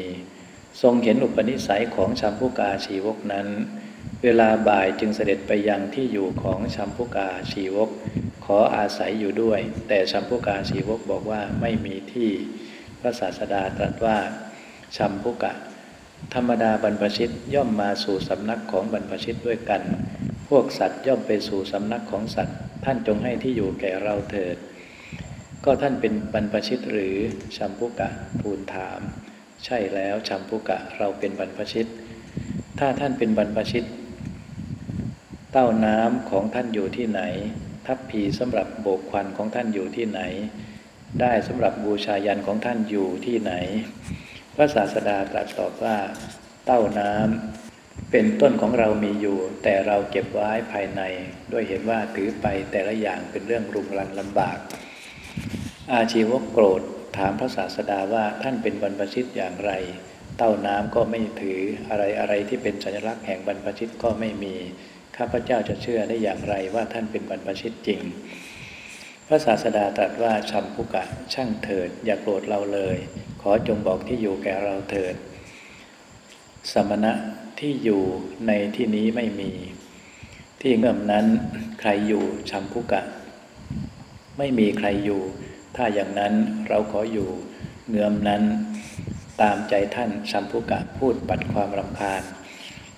ทรงเห็นอุปนิสัยของชัมพุกาชีวกนั้น เวลาบ่ายจึงเสด็จไปยังที่อยู่ของชัมพุกาชีวก ขออาศัยอยู่ด้วย แต่ชัมพุกาชีวกบอกว่าไม่มีที่ พระศาสดาตรัสว่าชัมพุกะ ธรรมดาบรรพชิตย่อมมาสู่สำนักของบรรพชิตด้วยกัน พวกสัตว์ย่อมไปสู่สำนักของสัตว์ ท่านจงให้ที่อยู่แก่เราเถิด ก็ท่านเป็นบรรพชิตหรือชัมพุกะทูลถาม ใช่แล้วชัมพุกะเราเป็นบรรพชิต ถ้าท่านเป็นบรรพชิต เต้าน้ำของท่านอยู่ที่ไหน ทัพพีสำหรับโบกควันของท่านอยู่ที่ไหน ได้สำหรับบูชายันของท่านอยู่ที่ไหน พระศาสดาตรัสตอบว่า เต้าน้ำเป็นต้นของเรามีอยู่ แต่เราเก็บไว้ภายใน ด้วยเห็นว่าถือไปแต่ละอย่างเป็นเรื่องรุงรังลำบาก อาชีวโกรธถามพระศาสดาว่าท่านเป็นบรรพชิตอย่างไร เต้าน้ำก็ไม่ถืออะไรอะไรที่เป็นสัญลักษณ์แห่งบรรพชิตก็ไม่มี ข้าพเจ้าจะเชื่อได้อย่างไรว่าท่านเป็นบรรพชิตจริง ระศาสดาตรัสว่าชัมพุกะช่างเถิด อย่าโกรธเราเลย ขอจงบอกที่อยู่แก่เราเถิด สมณะที่อยู่ในที่นี้ไม่มี ที่เงื่อมนั้นใครอยู่ชัมพุกะ ไม่มีใครอยู่ ถ้าอย่างนั้นเราขออยู่เงื่อมนั้นตามใจท่านชัมพุกะพูดปัดความรำคาญ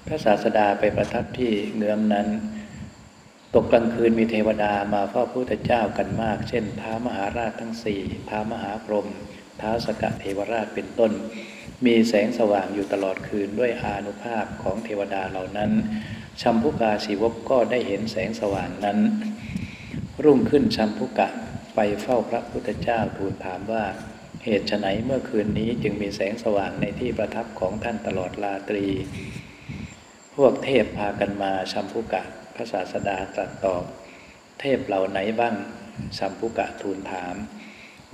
พระศาสดาไปประทับที่เงื่อมนั้น ตกกลางคืนมีเทวดามาเฝ้าพระพุทธเจ้ากันมาก เช่นท้ามหาราชทั้งสี่ท้ามหาพรหมท้าสกะเทวราชเป็นต้น มีแสงสว่างอยู่ตลอดคืนด้วยอานุภาพของเทวดาเหล่านั้นชัมพุกาชีวกก็ได้เห็นแสงสว่างนั้น รุ่งขึ้นชัมพุกะไปเฝ้าพระพุทธเจ้าทูลถามว่า เหตุไฉนเมื่อคืนนี้จึงมีแสงสว่างในที่ประทับของท่านตลอดราตรี พวกเทพพากันมาชัมพุกะ พระศาสดาตรัสตอบเทพเหล่าไหนบ้างชัมพุกะทูลถาม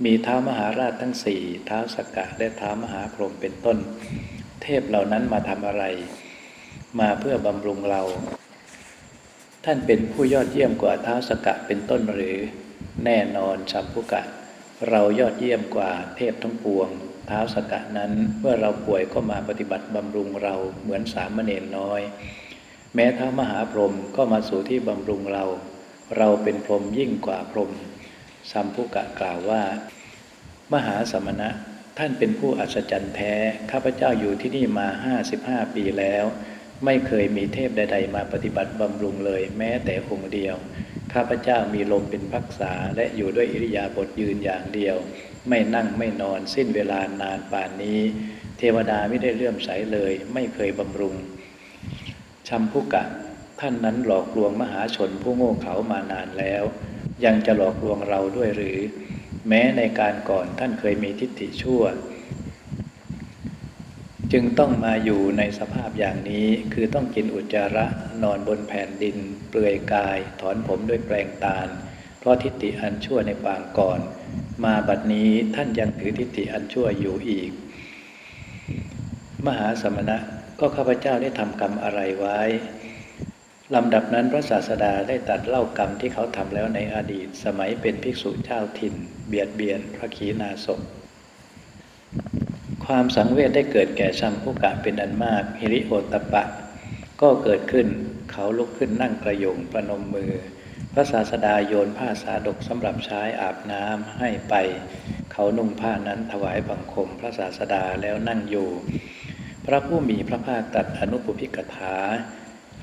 มีเท้ามหาราชทั้งสี่เท้าสกกะและเท้ามหาพรหมเป็นต้น เทพเหล่านั้นมาทำอะไร มาเพื่อบำรุงเรา ท่านเป็นผู้ยอดเยี่ยมกว่าเท้าสกกะเป็นต้นหรือ แน่นอนชัมพุกะ เรายอดเยี่ยมกว่าเทพทั้งปวงเท้าสกกะนั้นเมื่อเราป่วยก็มาปฏิบัติบำรุงเราเหมือนสามเณรน้อย แม้ท้ามหาพรหมก็มาสู่ที่บำรุงเรา เราเป็นพรหมยิ่งกว่าพรหมสัมภุกะกล่าวว่า มหาสมณะท่านเป็นผู้อัศจรรย์แท้ ข้าพเจ้าอยู่ที่นี่มาห้าสิบห้าปีแล้ว ไม่เคยมีเทพใด ๆ มาปฏิบัติบำรุงเลย แม้แต่องค์เดียว ข้าพเจ้ามีลมเป็นพักษาและอยู่ด้วยอิริยาบถยืนอย่างเดียว ไม่นั่งไม่นอนสิ้นเวลานานป่านนี้ เทวดาไม่ได้เลื่อมใสเลย ไม่เคยบำรุง ชัมพุกะ ท่านนั้นหลอกลวงมหาชนผู้โง่เขามานานแล้ว ยังจะหลอกลวงเราด้วยหรือ แม้ในการก่อนท่านเคยมีทิฏฐิชั่ว จึงต้องมาอยู่ในสภาพอย่างนี้คือต้องกินอุจจาระนอนบนแผ่นดิน เปลือยกาย ถอนผมด้วยแปลงตาล เพราะทิฏฐิอันชั่วในปางก่อน มาบัดนี้ท่านยังถือทิฏฐิอันชั่วอยู่อีก มหาสมณะ ก็ข้าพเจ้าได้ทำกรรมอะไรไว้ลำดับนั้นพระศาสดาได้ตัดเล่ากรรมที่เขาทำแล้วในอดีต สมัยเป็นภิกษุเจ้าถิ่น เบียดเบียนพระขีณาสพความสังเวชได้เกิดแก่ชัมพุกะเป็นอันมากฮิริโอตปะ ก็เกิดขึ้นเขาลุกขึ้นนั่งกระยงประนมมือ พระศาสดาโยนผ้าสาดกสำหรับใช้อาบน้ำให้ไป เขานุ่งผ้านั้นถวายบังคมพระศาสดาแล้วนั่งอยู่ ระผู้มีพระภาคตัดอนุปพิกถา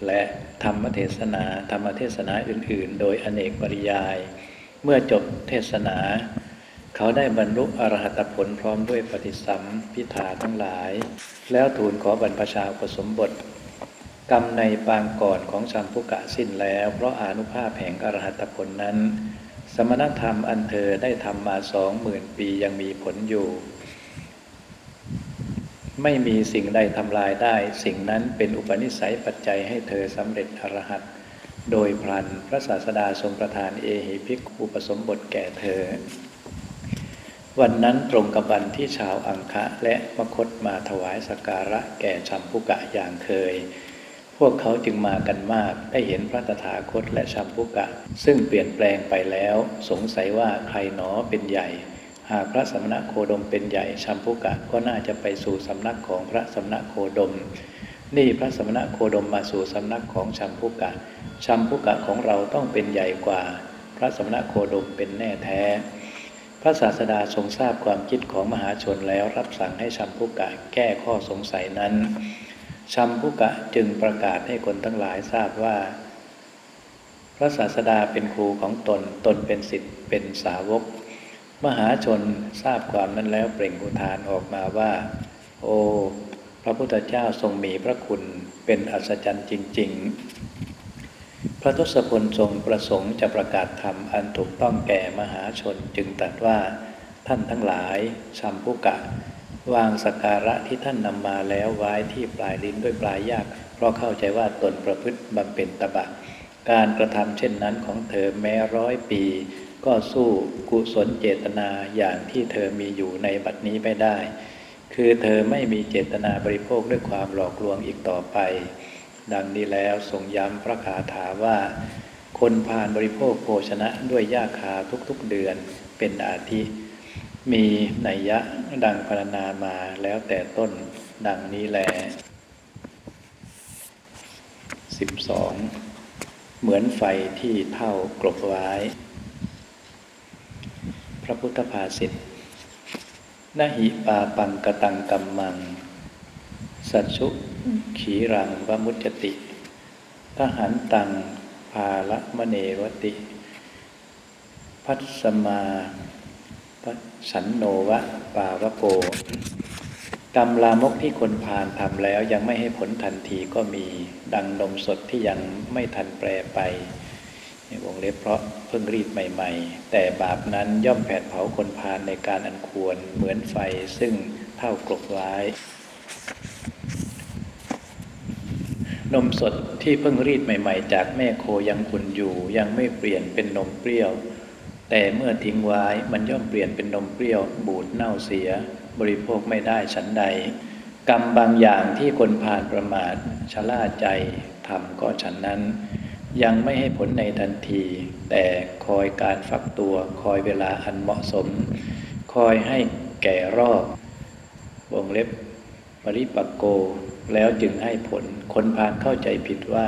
และธรรมเทศนาธรรมเทศนาอื่น ๆ โดยอเนกปริยาย เมื่อจบเทศนา เขาได้บรรลุอรหัตผลพร้อมด้วยปฏิสัมพิธาทั้งหลาย แล้วทูลขอบรรพชาผสมบทกรรมในปางก่อนของสัมภุกะสิ้นแล้ว เพราะอนุภาพแห่งอรหัตผลนั้น สมณธรรมอันเธอได้ทำมาสองหมื่นปียังมีผลอยู่ ไม่มีสิ่งใดทำลายได้ สิ่งนั้นเป็นอุปนิสัยปัจจัยให้เธอสำเร็จอรหัตโดยพลันพระศาสดาทรงประทานเอหิภิกขุปสมบทแก่เธอ วันนั้นตรงกับวันที่ชาวอังคะและมคตมาถวายสการะแก่ชัมพุกะอย่างเคย พวกเขาจึงมากันมากได้เห็นพระตถาคตและชัมพุกะ ซึ่งเปลี่ยนแปลงไปแล้ว สงสัยว่าใครหนอเป็นใหญ่ หากพระสมณะโคดมเป็นใหญ่ชัมพุกะก็น่าจะไปสู่สำนักของพระสมณะโคดม นี่พระสมณะโคดมมาสู่สำนักของชัมพุกะ ชัมพุกะของเราต้องเป็นใหญ่กว่า พระสมณะโคดมเป็นแน่แท้ พระศาสดาทรงทราบความคิดของมหาชนแล้วรับสั่งให้ชัมพุกะแก้ข้อสงสัยนั้น ชัมพุกะจึงประกาศให้คนทั้งหลายทราบว่า พระศาสดาเป็นครูของตน ตนเป็นสิทธิ์เป็นสาวก มหาชนทราบความนั้นแล้วเปล่งอุทานออกมาว่า โอ้พระพุทธเจ้าทรงมีพระคุณเป็นอัศจรรย์จริง ๆ พระทศพลทรงประสงค์จะประกาศธรรมอันถูกต้องแก่มหาชนจึงตรัสว่าท่านทั้งหลายชัมพุกะ วางสการะที่ท่านนำมาแล้วไว้ที่ปลายลิ้นด้วยปลายยาก เพราะเข้าใจว่าตนประพฤติบำเพ็ญตบะ การกระทำเช่นนั้นของเธอแม้ร้อยปี ก็สู้กุศลเจตนาอย่างที่เธอมีอยู่ในบัดนี้ไม่ได้ คือเธอไม่มีเจตนาบริโภคด้วยความหลอกลวงอีกต่อไป ดังนี้แล้วทรงย้ำพระคาถาว่า คนผ่านบริโภคโภชนะด้วยยาคาทุกๆเดือนเป็นอาทิ มีนัยยะดังพรรณนามาแล้วแต่ต้นดังนี้แลสิบสองเหมือนไฟที่เท่ากลบไว้ ระพุทธภาษิตนาหิปาปังกตังกัมมัง สัชุขีรังวมุจติ ทหันตังภาละมะเนวติ พัสมาสันโนวะปาวะโกกรรมลามกที่คนพานทำแล้วยังไม่ให้ผลทันทีก็มี ดังนมสดที่ยังไม่ทันแปรไป วงเล็บเพราะเพิ่งรีดใหม่ ๆ แต่บาปนั้นย่อมแผดเผาคนพาลในการอันควรเหมือนไฟซึ่งเท่ากลบไว้นมสดที่เพิ่งรีดใหม่ ๆ จากแม่โคยังขุนอยู่ ยังไม่เปลี่ยนเป็นนมเปรี้ยว แต่เมื่อทิ้งไว้มันย่อมเปลี่ยนเป็นนมเปรี้ยว บูดเน่าเสีย บริโภคไม่ได้ฉันใด กรรมบางอย่างที่คนผ่านประมาทชะล่าใจทำก็ฉันนั้น ยังไม่ให้ผลในทันที แต่คอยการฟักตัวคอยเวลาอันเหมาะสม คอยให้แก่รอบวงเล็บปริปักโก แล้วจึงให้ผล คนพานเข้าใจผิดว่า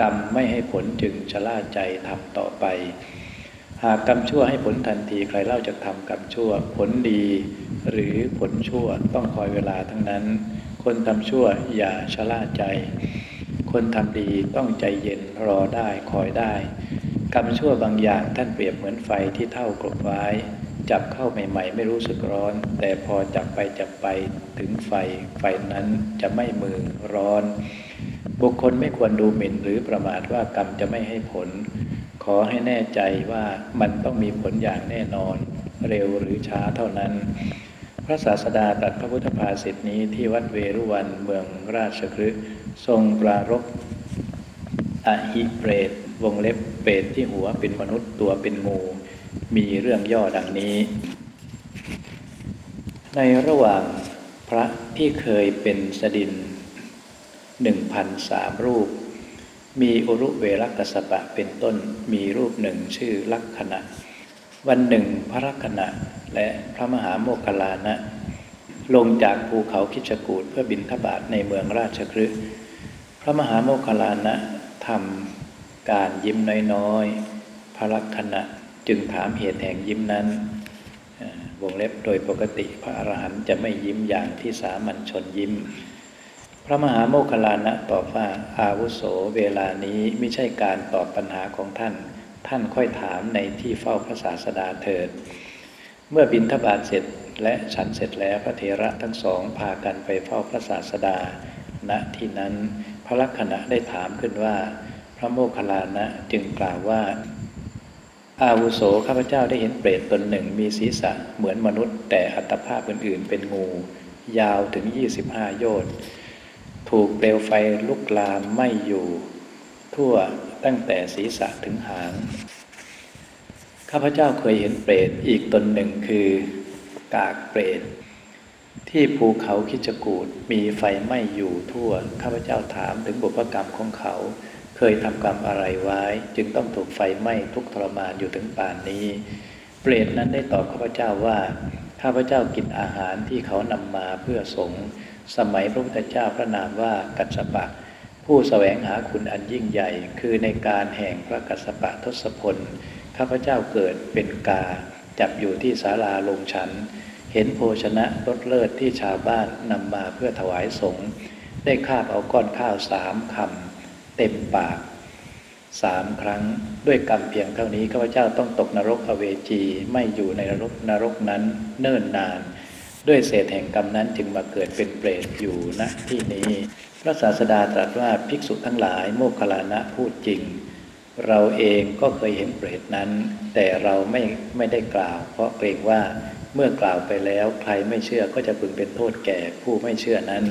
กรรมไม่ให้ผลจึงชะล่าใจทำต่อไป หากกรรมชั่วให้ผลทันทีใครเล่าจะทำกรรมชั่ว ผลดี หรือผลชั่วต้องคอยเวลาทั้งนั้น คนทำชั่วอย่าชะล่าใจ คนทำดีต้องใจเย็นรอได้คอยได้กรรมชั่วบางอย่างท่านเปรียบเหมือนไฟที่เท่ากรบไว้จับเข้าใหม่ๆ ไม่รู้สึกร้อน แต่พอจับไปจับไปถึงไฟ ไฟนั้นจะไม่มือร้อน บุคคลไม่ควรดูหมิ่นหรือประมาทว่ากรรมจะไม่ให้ผล ขอให้แน่ใจว่ามันต้องมีผลอย่างแน่นอน เร็วหรือช้าเท่านั้น พระศาสดาตรัสพระพุทธภาษิตนี้ที่วัดเวรุวันเมืองราชคฤห์ ทรงปรารบอหิเปรตวงเล็บเปรตที่หัวเป็นมนุษย์ตัวเป็นงู มีเรื่องย่อดังนี้ ในระหว่างพระที่เคยเป็นสดินหนึ่งพันสามรูป มีอุรุเวรกสปะเป็นต้นมีรูปหนึ่งชื่อลักษณะ วันหนึ่งพระลักษณะและพระมหาโมคคลานะ ลงจากภูเขาคิชกูดเพื่อบินทบาทในเมืองราชคฤห์ พระมหาโมคคลานะทำการยิ้มน้อยๆพระลักษณะจึงถามเหตุแห่งยิ้มนั้นวงเล็บโดยปกติพระอรหันต์จะไม่ยิ้มอย่างที่สามัญชนยิ้ม พระมหาโมคคลานะตอบว่าอาวุโสเวลานี้ไม่ใช่การตอบปัญหาของท่าน ท่านค่อยถามในที่เฝ้าพระศาสดาเถิด เมื่อบินทบาทเสร็จและฉันเสร็จแล้วพระเทระทั้งสองพากันไปเฝ้าพระศาสดา ณที่นั้น พระลักษณะได้ถามขึ้นว่า พระโมคคัลลานะจึงกล่าวว่า อาวุโสข้าพเจ้าได้เห็นเปรตตนหนึ่งมีศีรษะเหมือนมนุษย์ แต่อัตภาพอื่นๆ เป็นงู ยาวถึง 25 โยชน์ถูกเปลวไฟลุกลามไม่อยู่ ทั่วตั้งแต่ศีรษะถึงหาง ข้าพเจ้าเคยเห็นเปรตอีกตนหนึ่งคือกากเปรต ที่ภูเขาคิจกูดมีไฟไหม้อยู่ทั่ว ข้าพเจ้าถามถึงบุพกรรมของเขา เคยทำกรรมอะไรไว้ จึงต้องถูกไฟไหม้ทุกทรมานอยู่ถึงป่านนี้ เปรตนั้นได้ตอบข้าพเจ้าว่า ข้าพเจ้ากินอาหารที่เขานำมาเพื่อสงสมัยพระพุทธเจ้าพระนามว่ากัสปะ ผู้สแสวงหาคุณอันยิ่งใหญ่ คือในการแห่งพระกัสปะทศพล ข้าพเจ้าเกิดเป็นกา จับอยู่ที่ศาลาลงฉัน เห็นโภชนะรสเลิศที่ชาวบ้านนำมาเพื่อถวายสงฆ์ได้คาบเอาก้อนข้าวสามคำเต็มปากสามครั้งด้วยกรรมเพียงเท่านี้ข้าพเจ้าต้องตกนรกอเวจีไม่อยู่ในนรกนรกนั้นเนิ่นนาน ด้วยเศษแห่งกรรมนั้นจึงมาเกิดเป็นเปรตอยู่ณที่นี้ พระศาสดาตรัสว่าภิกษุทั้งหลายโมคคลานะพูดจริง เราเองก็เคยเห็นเปรตนั้น แต่เราไม่ไม่ได้กล่าว เพราะเกรงว่า เมื่อกล่าวไปแล้วใครไม่เชื่อก็จะพึงเป็นโทษแก่ผู้ไม่เชื่อนั้น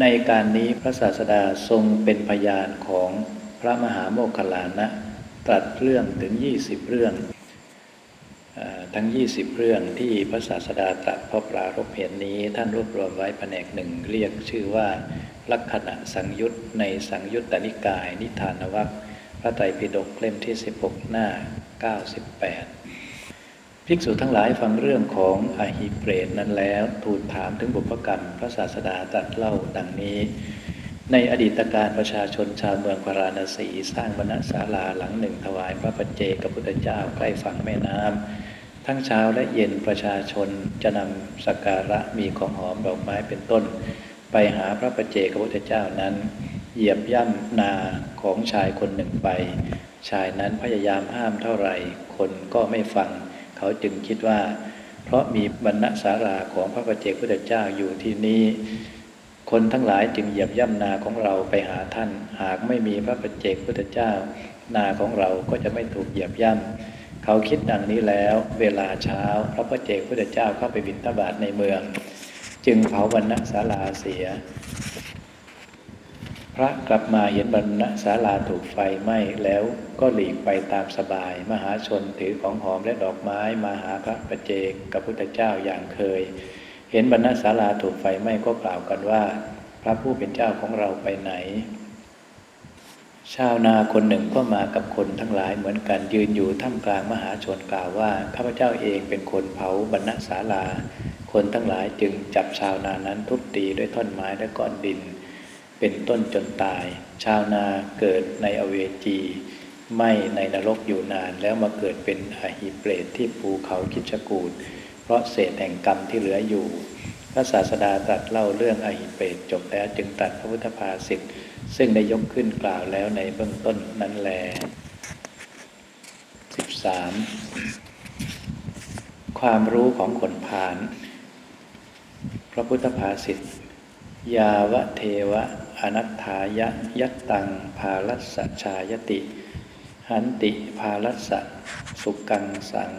ในการนี้พระศาสดาทรงเป็นพยานของพระมหาโมคคลานะ ตรัสเรื่องถึง 20 เรื่อง ทั้ง 20 เรื่องที่พระศาสดาตรัสพระปรารบเห็นนี้ท่านรวบรวมไว้แผนกหนึ่งเรียกชื่อว่าลักษณะสังยุตในสังยุตตนิกาย นิทานวัคพระไตรปิฎกเล่มที่ 16 หน้า 98 ภิกษุทั้งหลายฟังเรื่องของอหิเปรตนั้นแล้ว ทูลถามถึงบุพกรรมพระศาสดาตรัสเล่าดังนี้ ในอดีตการประชาชนชาวเมืองพาราณสีสร้างบรรณศาลาหลังหนึ่งถวายพระปัจเจกับพุทธเจ้าใกล้ฝั่งแม่น้ำทั้งเช้าและเย็นประชาชนจะนำสักการะมีของหอมดอกไม้เป็นต้น ไปหาพระปัจเจกับพุทธเจ้านั้น เหยียบย่ำนาของชายคนหนึ่งไป ชายนั้นพยายามห้ามเท่าไหร่คนก็ไม่ฟัง เขาจึงคิดว่า เพราะมีบรรณสาราของพระประเจกพุทธเจ้าอยู่ที่นี้ คนทั้งหลายจึงเหยียบย่ำนาของเราไปหาท่าน หากไม่มีพระประเจกพุทธเจ้า นาของเราก็จะไม่ถูกเหยียบย่ำเขาคิดดังนี้แล้ว เวลาเช้า พระประเจกพุทธเจ้าเข้าไปบิณฑบาตในเมือง จึงเผาบรรณศาลาเสีย พระกลับมาเห็นบรรณศาลาถูกไฟไหม้แล้วก็หลีกไปตามสบาย มหาชนถือของหอมและดอกไม้มาหาพระประเจกกับพุทธเจ้าอย่างเคย เห็นบรรณศาลาถูกไฟไหม้ก็กล่าวกันว่า พระผู้เป็นเจ้าของเราไปไหน ชาวนาคนหนึ่งก็มากับคนทั้งหลายเหมือนกันยืนอยู่ท่ามกลางมหาชนกล่าวว่าข้าพเจ้าเองเป็นคนเผาบรรณศาลา คนทั้งหลายจึงจับชาวนานั้นทุบตีด้วยท่อนไม้และก้อนดิน เป็นต้นจนตาย ชาวนาเกิดในอเวจีไม่ในนรกอยู่นานแล้วมาเกิดเป็นอหิเปรตที่ภูเขาคิชกูดเพราะเศษแห่งกรรมที่เหลืออยู่ พระศาสดาตรัสเล่าเรื่องอหิเปรตจบแล้วจึงตรัสพระพุทธภาษิตซึ่งได้ยกขึ้นกล่าวแล้วในเบื้องต้นนั้นแล 13. ความรู้ของคนพาน พระพุทธภาษิตยาวะเทวะ อนัตถายะยัตตัง ภาลัสชายติ หันติภาลัสสุกังสัง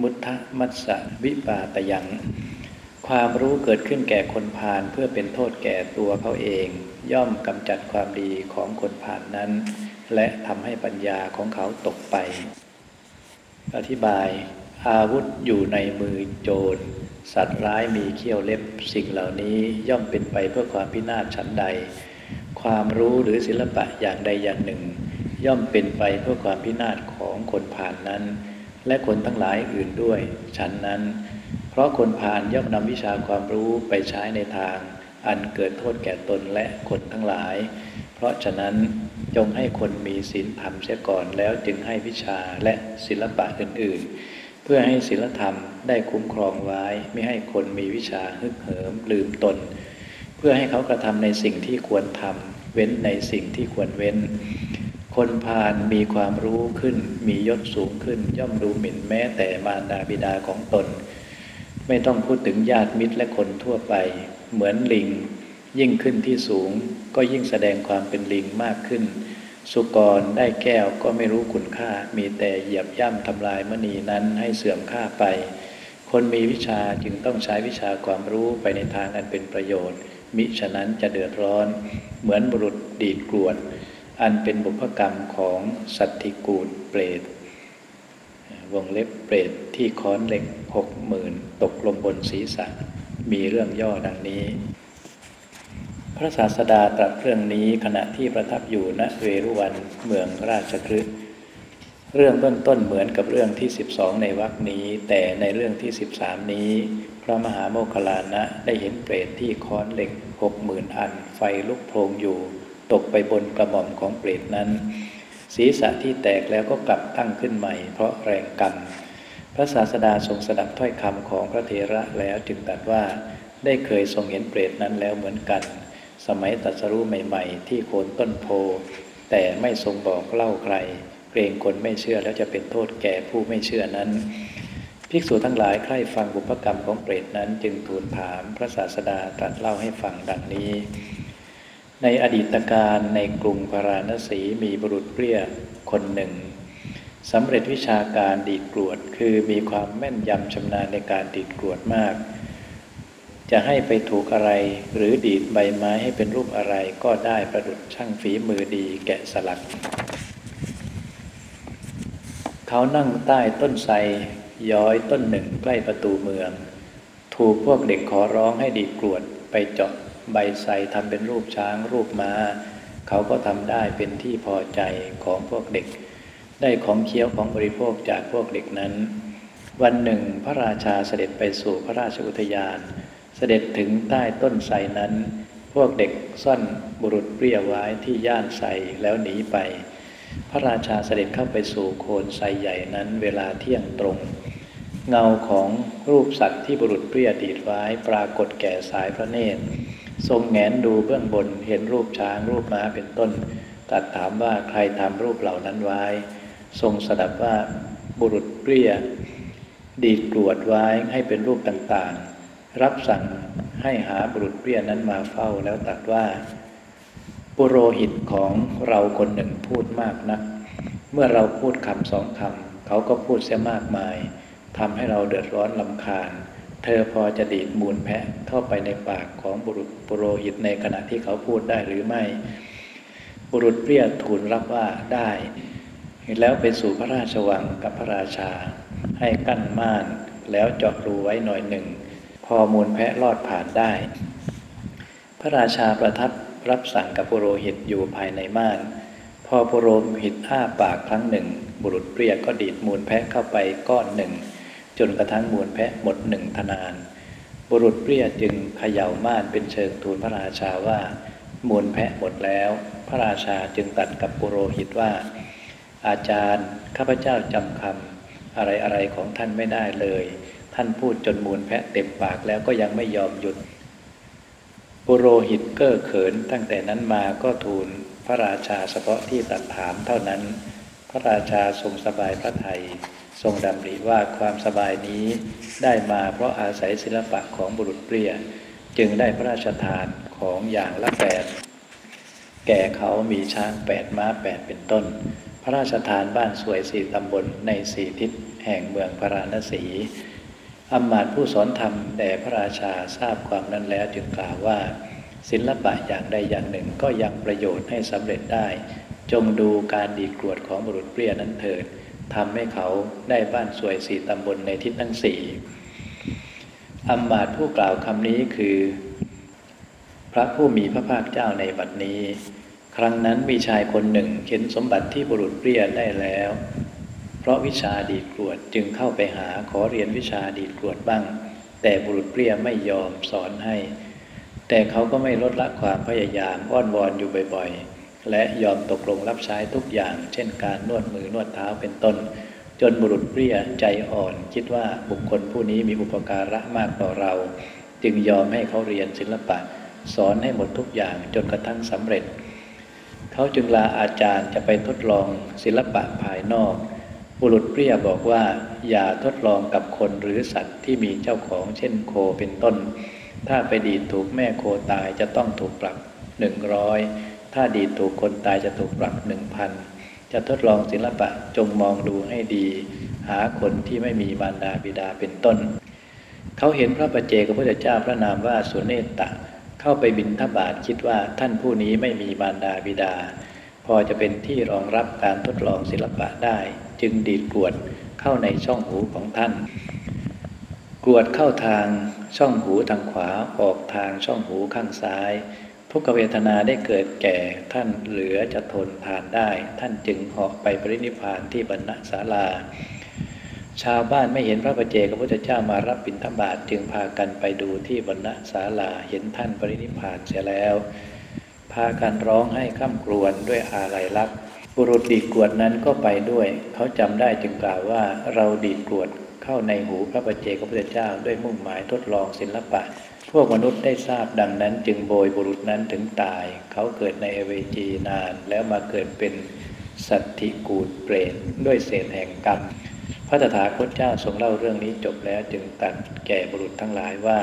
มุทะมัสสวิปาตยัง ความรู้เกิดขึ้นแก่คนพาลเพื่อเป็นโทษแก่ตัวเขาเอง ย่อมกำจัดความดีของคนพาลนนั้น และทำให้ปัญญาของเขาตกไป อธิบาย อาวุธอยู่ในมือโจร สัตว์ร้ายมีเขี้ยวเล็บสิ่งเหล่านี้ย่อมเป็นไปเพื่อความพินาศชั้นใด ความรู้หรือศิลปะอย่างใดอย่างหนึ่ง ย่อมเป็นไปเพื่อความพินาศของคนผ่านนั้น และคนทั้งหลายอื่นด้วยฉันนั้น เพราะคนผ่านย่อมนำวิชาความรู้ไปใช้ในทาง อันเกิดโทษแก่ตนและคนทั้งหลาย เพราะฉะนั้นจงให้คนมีศีลธรรมเสียก่อนแล้วจึงให้วิชาและศิลปะอื่น ๆ เพื่อให้ศีลธรรม ได้คุ้มครองไว้ไม่ให้คนมีวิชาฮึกเหิมลืมตน เพื่อให้เขากระทำในสิ่งที่ควรทำเว้นในสิ่งที่ควรเว้น คนพาลมีความรู้ขึ้น มียศสูงขึ้น ย่อมดูหมิ่นแม้แต่มารดาบิดาของตน ไม่ต้องพูดถึงญาติมิตรและคนทั่วไป เหมือนลิง ยิ่งขึ้นที่สูง ก็ยิ่งแสดงความเป็นลิงมากขึ้นสุกรได้แก้วก็ไม่รู้คุณค่า มีแต่เหยียบย่ำทำลายมณีนั้นให้เสื่อมค่าไป คนมีวิชาจึงต้องใช้วิชาความรู้ไปในทางอันเป็นประโยชน์ มิฉะนั้นจะเดือดร้อน เหมือนบุรุษดีดกรวด อันเป็นบุพกรรมของสัตธิกูดเปรตวงเล็บเปรตที่ค้อนเหล็กหกหมื่นตกลงบนศีรษะ มีเรื่องย่อดังนี้ พระศาสดาตรัสเรื่องนี้ขณะที่ประทับอยู่ณเวรุวันเมืองราชคฤห์ เรื่องเบื้องต้นเหมือนกับเรื่องที่ 12 ในวรรคนี้ แต่ในเรื่องที่ 13 นี้ พระมหาโมคคลานะได้เห็นเปรตที่ค้อนเหล็กหกหมื่นอัน ไฟลุกโพลงอยู่ ตกไปบนกระหม่อมของเปรตนั้น ศีรษะที่แตกแล้วก็กลับตั้งขึ้นใหม่ เพราะแรงกรรม พระศาสดาทรงสดับถ้อยคำของพระเทระแล้วจึงตรัสว่าได้เคยทรงเห็นเปรตนั้นแล้วเหมือนกัน สมัยตัสรู้ใหม่ ๆ ที่โคนต้นโพ แต่ไม่ทรงบอกเล่าใคร เกรงคนไม่เชื่อแล้วจะเป็นโทษแก่ผู้ไม่เชื่อนั้นภิกษุทั้งหลายใคร่ฟังบุพกรรมของเปรตนั้นจึงทูลถามพระศาสดาตรัสเล่าให้ฟังดังนี้ ในอดีตการในกรุงพาราณสีมีบุรุษเปรี้ยคนหนึ่งสำเร็จวิชาการดีดกรวด คือมีความแม่นยำชำนาญในการดีดกรวดมาก จะให้ไปถูกอะไรหรือดีดใบไม้ให้เป็นรูปอะไรก็ได้ประดุดช่างฝีมือดีแกะสลัก เขานั่งใต้ต้นไทรย้อยต้นหนึ่งใกล้ประตูเมือง ถูกพวกเด็กขอร้องให้ดีกรวดไปเจาะใบไทรทำเป็นรูปช้างรูปมา้า เขาก็ทำได้เป็นที่พอใจของพวกเด็ก ได้ของเคี้ยวของบริโภคจากพวกเด็กนั้น วันหนึ่งพระราชาเสด็จไปสู่พระราชอุทยาน เสด็จถึงใต้ต้นไทรนั้น พวกเด็กซ่อนบุรุษเปรี้ยไว้ที่ย่านไทรแล้วหนีไป พระราชาเสด็จเข้าไปสู่โคนไทรใหญ่นั้นเวลาเที่ยงตรง เงาของรูปสัตว์ที่บุรุษเปรี้ยดีดไว้ปรากฏแก่สายพระเนตร ทรงแงนดูเบื้องบนเห็นรูปช้างรูปม้าเป็นต้นตัดถามว่าใครทำรูปเหล่านั้นไว้ ทรงสดับว่าบุรุษเปรี้ยดีดกรวดไว้ให้เป็นรูปต่างๆ รับสั่งให้หาบุรุษเปรี้ยนั้นมาเฝ้าแล้วตัดว่า ปุโรหิตของเราคนหนึ่งพูดมากนัก เมื่อเราพูดคำสองคำเขาก็พูดเสียมากมายทำให้เราเดือดร้อนลำคาญ เธอพอจะดีดมูลแพะเข้าไปในปากของบุรุษปุโรหิตในขณะที่เขาพูดได้หรือไม่ บุรุษเปรี้ยทูลรับว่าได้ แล้วไปสู่พระราชวังกับพระราชา ให้กั้นม่านแล้วเจาะรูไว้หน่อยหนึ่ง พอมูลแพะรอดผ่านได้ พระราชาประทับ รับสั่งกับปุโรหิตอยู่ภายในม่าน พอปุโรหิตอ้าปากครั้งหนึ่ง บุรุษเปรียก็ดีดมูลแพะเข้าไปก้อนหนึ่ง จนกระทั่งมูลแพะหมดหนึ่งทนาน บุรุษเปรียจึงเขย่าม่านเป็นเชิงทูลพระราชาว่า มูลแพะหมดแล้ว พระราชาจึงตัดกับปุโรหิตว่า อาจารย์ข้าพเจ้าจำคำอะไรอะไรของท่านไม่ได้เลย ท่านพูดจนมูลแพะเต็มปากแล้วก็ยังไม่ยอมหยุด ปุโรหิตเก้อเขินตั้งแต่นั้นมาก็ทูลพระราชาเฉพาะที่ตัดถามเท่านั้น พระราชาทรงสบายพระทัยทรงดำริว่าความสบายนี้ได้มาเพราะอาศัยศิลปะของบุรุษเปรียจึงได้พระราชทานของอย่างละแปดแก่เขามีช้างแปดม้าแปดเป็นต้น พระราชทานบ้านสวยสี่ตำบลในสี่ทิศแห่งเมืองพระราณสี อำมาตย์ผู้สอนธรรมแด่พระราชาทราบความนั้นแล้วจึงกล่าวว่า ศิลปะอย่างใดอย่างหนึ่งก็ยังประโยชน์ให้สำเร็จได้ จงดูการดีกรวดของบุรุษเปรี้ยนั้นเถิดทำให้เขาได้บ้านสวยสี่ตำบลในทิศทั้งสี่อำมาตย์ผู้กล่าวคำนี้คือ พระผู้มีพระภาคเจ้าในบัดนี้ ครั้งนั้นมีชายคนหนึ่งเห็นสมบัติที่บุรุษเปรี้ยได้แล้ว เพราะวิชาดีดกรวดจึงเข้าไปหาขอเรียนวิชาดีดกรวดบ้าง แต่บุรุษเปรี้ยไม่ยอมสอนให้ แต่เขาก็ไม่ลดละความพยายามอ้อนวอนอยู่บ่อยๆ และยอมตกลงรับใช้ทุกอย่าง เช่นการนวดมือนวดเท้าเป็นต้น จนบุรุษเปรี้ยใจอ่อน คิดว่าบุคคลผู้นี้มีอุปการะมากต่อเรา จึงยอมให้เขาเรียนศิลปะ สอนให้หมดทุกอย่างจนกระทั่งสำเร็จ เขาจึงลาอาจารย์จะไปทดลองศิลปะภายนอก บุรุษเปรียบอกว่า อย่าทดลองกับคนหรือสัตว์ที่มีเจ้าของเช่นโคเป็นต้น ถ้าไปดีดถูกแม่โคตายจะต้องถูกปรับหนึ่งร้อยถ้าดีดถูกคนตายจะถูกปรับหนึ่งพันจะทดลองศิลปะจงมองดูให้ดี หาคนที่ไม่มีมารดาบิดาเป็นต้น เขาเห็นพระประเจกับพระเจ้าพระนามว่าสุเนตตะ เข้าไปบินทบาทคิดว่าท่านผู้นี้ไม่มีมารดาบิดา พอจะเป็นที่รองรับการทดลองศิลปะได้ จึงดีดกรวดเข้าในช่องหูของท่าน กรวดเข้าทางช่องหูทางขวาออกทางช่องหูข้างซ้าย ทุกเวทนาได้เกิดแก่ท่านเหลือจะทนทานได้ ท่านจึงเหาะไปปรินิพานที่บรรณศาลา ชาวบ้านไม่เห็นพระประเจกับพระเจ้ามารับบิณฑบาตจึงพากันไปดูที่บรรณศาลาเห็นท่านปรินิพานเสียแล้ว พากันร้องให้ข้ามกรวนด้วยอาลัยลักษ์ บุรุษดีกรวดนั้นก็ไปด้วย เขาจำได้จึงกล่าวว่าเราดีกรวดเข้าในหูพระประเจกับพระเจ้าด้วยมุ่งหมายทดลองศิลปะ พวกมนุษย์ได้ทราบดังนั้น จึงโบยบุรุษนั้นถึงตาย เขาเกิดในเอเวจีนาน แล้วมาเกิดเป็นสัตถิกูดเปรตด้วยเศษแห่งกรรมพระตถาคตเจ้าทรงเล่าเรื่องนี้จบแล้วจึงตรัสแก่บุรุษทั้งหลายว่า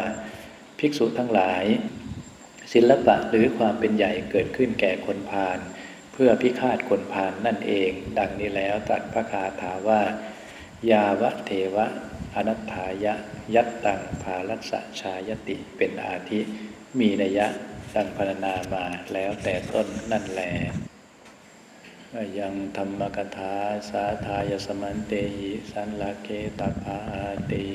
ภิกษุทั้งหลาย ศิลปะหรือความเป็นใหญ่เกิดขึ้นแก่คนพาล พื่อพิฆาตคนพานนั่นเอง ดังนี้แล้วตรัสพระคาถาว่า ยาวะเทวะอนัตถายะ ยัตตังภาลัสชายติเป็นอาทิมีนัยยะดังพรรณนามาแล้วแต่ต้นนั่นแหลยังธรรมกถาสาทายสมันเตหิสันลเกตภาติ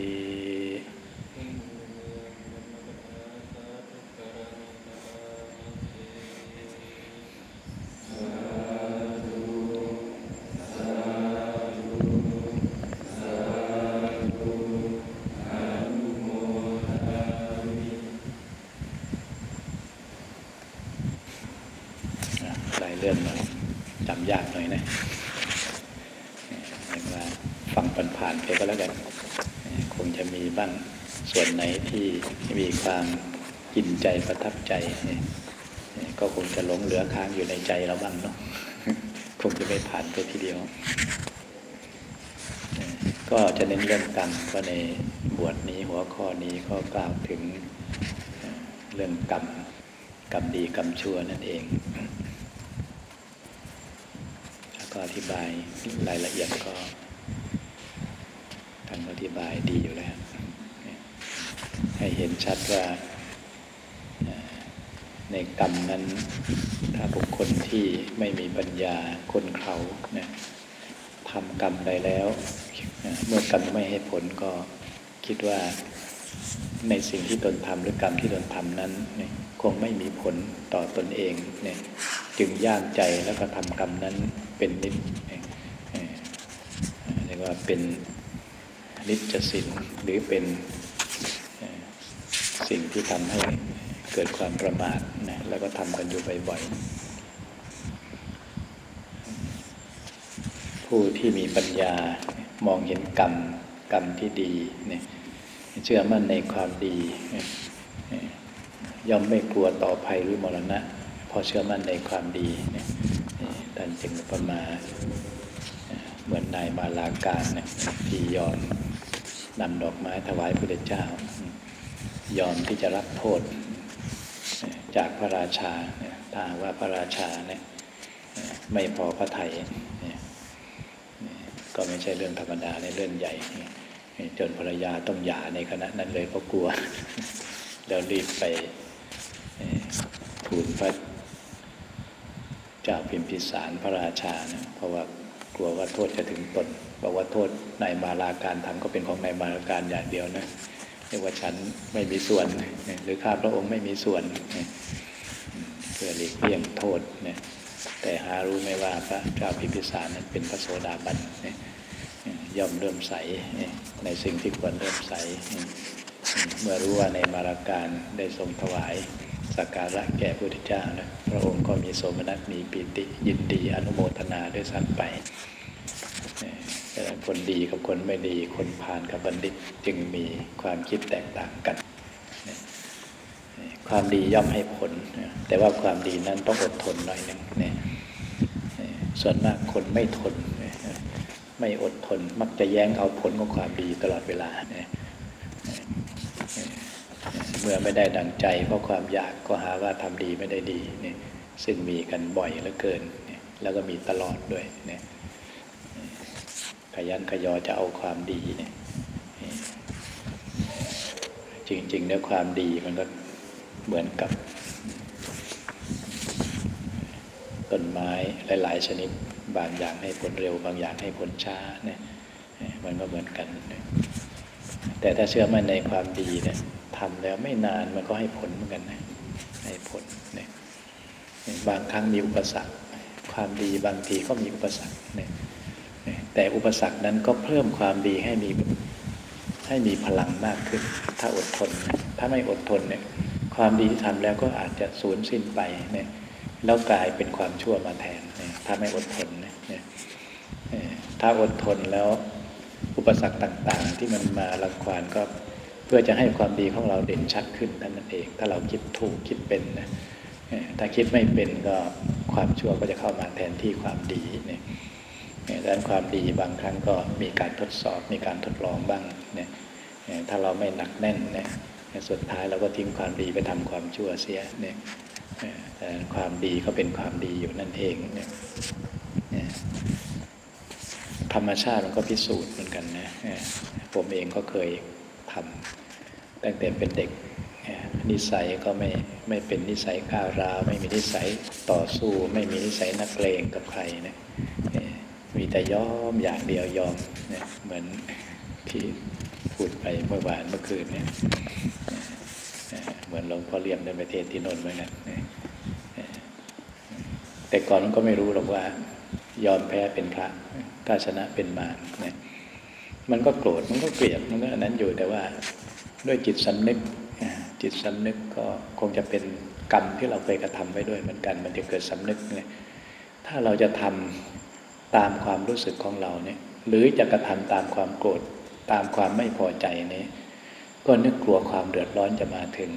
หลายเรื่องนะจำยากหน่อยนะเรียกว่าฟังผ่านๆไปก็แล้วกัน คงจะมีบ้างส่วนไหนที่มีความกินใจประทับใจ ก็คงจะหลงเหลือ ค้างอยู่ในใจเราบ้างเนาะคงจะไม่ผ่านไปทีเดียว ก็จะเน้นเรื่องกรรมก็ในบวชนี้หัวข้อนี้ก็กล่าวถึงเรื่องกรรมกรรมดีกรรมชั่วนั่นเอง แล้วก็อธิบายรายละเอียดก็ท่านอธิบายดีอยู่แล้ว ให้เห็นชัดว่า ในกรรมนั้น ถ้าบุคคลที่ไม่มีปัญญาคนเขาเนี่ยทำกรรมใดแล้วเมื่อกรรมไม่ให้ผลก็คิดว่าในสิ่งที่ตนทำหรือกรรมที่ตนทำนั้นนี่ยคงไม่มีผลต่อตนเองเนี่ยจึงย่างใจแล้วก็ทำกรรมนั้นเป็นนิจเรียกว่าเป็นนิจสินหรือเป็นสิ่งที่ทำให้ เกิดความประมาทนะแล้วก็ทำกันอยู่บ่อยๆ ผู้ที่มีปัญญามองเห็นกรรมกรรมที่ดีเนี่ยเชื่อมั่นในความดี ย่อมไม่กลัวต่อภัยหรือมรณะพอเชื่อมั่นในความดีเนี่ยท่านจึงประมาเหมือนนายมาลาการเนี่ยที่ยอมนำดอกไม้ถวายพระเจ้ายอมที่จะรับโทษ จากพระราชาถ้าว่าพระราชาเนี่ยไม่พอพระไทยก็ไม่ใช่เรื่องธรรมดาในเรื่องใหญ่ จนภรรยาต้องหย่าในขณะนั้นเลยเพราะกลัว แล้วรีบไปทูลพระเจ้าพิมพิสารพระราชานะเพราะว่ากลัวว่าโทษจะถึงตนบอกว่าโทษนายมาลาการทำก็เป็นของนายมาลาการอย่างเดียวนะ รียกว่าฉันไม่มีส่วน หรือข้าพระองค์ไม่มีส่วนเพื่อหลีกเลี่ยงโทษเนี่ยแต่หารู้ไม่ว่าพระเจ้าพิพิสารนั้นเป็นพระโสดาบันย่อมเริ่มใสในสิ่งที่ควรเริ่มใส เมื่อรู้ว่าในมาราการได้ทรงถวายสักการะแก่พระพุทธเจ้านะพระองค์ก็มีโสมนัสมีปิติยินดีอนุโมทนาด้วยซ้ำไป คนดีกับคนไม่ดี คนผ่านกับบัณฑิตจึงมีความคิดแตกต่างกัน ความดีย่อมให้ผล แต่ว่าความดีนั้นต้องอดทนหน่อยหนึ่งเนี่ยส่วนมากคนไม่ทน ไม่อดทนมักจะแย้งเอาผลของความดีตลอดเวลา เมื่อไม่ได้ดังใจ เพราะความอยากก็หาว่าทำดีไม่ได้ดีเนี่ยซึ่งมีกันบ่อยเหลือเกิน แล้วก็มีตลอดด้วยเนี่ย ขยันขยอจะเอาความดีเนี่ย จริงๆแล้วความดีมันก็เหมือนกับต้นไม้หลาย ๆ ชนิด บางอย่างให้ผลเร็ว บางอย่างให้ผลช้าเนี่ยมันก็เหมือนกัน แต่ถ้าเชื่อมั่นในความดีเนี่ยทำแล้วไม่นานมันก็ให้ผลเหมือนกันนะให้ผลเนี่ยบางครั้งมีอุปสรรค ความดีบางทีก็มีอุปสรรคเนี่ย แต่อุปสรรคนั้นก็เพิ่มความดีให้มีให้มีพลังมากขึ้น ถ้าอดทน ถ้าไม่อดทนเนี่ยความดีที่ทำแล้วก็อาจจะสูญสิ้นไปเนี่ยแล้วกลายเป็นความชั่วมาแทนเนี่ยถ้าไม่อดทนเนี่ยถ้าอดทนแล้วอุปสรรคต่างๆ ที่มันมาลังควานก็เพื่อจะให้ความดีของเราเด่นชัดขึ้นนั่นเอง ถ้าเราคิดถูกคิดเป็นนะถ้าคิดไม่เป็นก็ความชั่วก็จะเข้ามาแทนที่ความดีเนี่ย ดังนั้นความดีบางครั้งก็มีการทดสอบมีการทดลองบ้างเนี่ยถ้าเราไม่หนักแน่นเนี่ยสุดท้ายเราก็ทิ้งความดีไปทำความชั่วเสียเนี่ยแต่ความดีก็เป็นความดีอยู่นั่นเองเนี่ยธรรมชาติมันก็พิสูจน์เหมือนกันนะผมเองก็เคยทำตั้งแต่เป็นเด็กนิสัยก็ไม่ไม่เป็นนิสัยก้าวร้าวไม่มีนิสัยต่อสู้ ไม่มีนิสัยนักเลงกับใครนะ มีแต่ยอมอย่างเดียวยอมเนี่ยเหมือนที่พูดไปเมื่อวานเมื่อคืนเนี่ยเหมือนหลวงพ่อเลี่ยมในประเทศที่นนท์เหมือนกันแต่ก่อนมันก็ไม่รู้หรอกว่า ยอมแพ้เป็นพระถ้าชนะเป็นมารเนี่ยมันก็โกรธมันก็เกลียดมันก็อันนั้นอยู่แต่ว่าด้วยจิตสำนึกจิตสำนึกก็คงจะเป็นกรรมที่เราเคยกระทำไว้ด้วยเหมือนกัน มันจะเกิดสำนึกเนี่ยถ้าเราจะทำ ตามความรู้สึกของเราเนี่ย หรือจะกระทำตามความโกรธตามความไม่พอใจนี้ก็นึกกลัวความเดือดร้อนจะมาถึง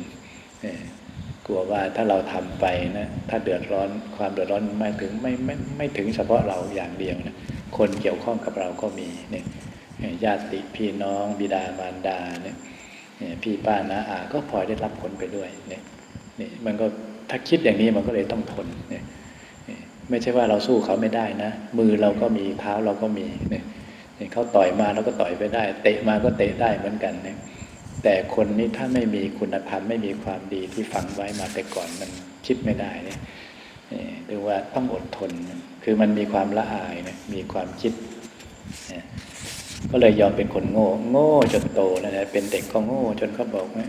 กลัวว่าถ้าเราทำไปนะถ้าเดือดร้อนความเดือดร้อนไม่ถึงไม่ไม่ไม่ถึงเฉพาะเราอย่างเดียวนะคนเกี่ยวข้องกับเราก็มีเนี่ยญาติพี่น้องบิดามารดาเนี่ยพี่ป้านาอาก็พลอยได้รับผลไปด้วยเนี่ยนี่มันก็ถ้าคิดอย่างนี้มันก็เลยต้องทนเนี่ย ไม่ใช่ว่าเราสู้เขาไม่ได้นะ มือเราก็มีเท้าเราก็มีเนี่ยเขาต่อยมาเราก็ต่อยไปได้ เตะมาก็เตะได้เหมือนกันเนี่ยแต่คนนี้ถ้าไม่มีคุณธรรมไม่มีความดีที่ฝังไว้มาแต่ก่อนมันคิดไม่ได้เนี่ยหรือว่าต้องอดทน คือมันมีความละอายเนี่ยมีความคิด ก็เลยยอมเป็นคนโง่ โง่จนโตแล้วนะเป็นเด็กก็โง่จนเขาบอกว่า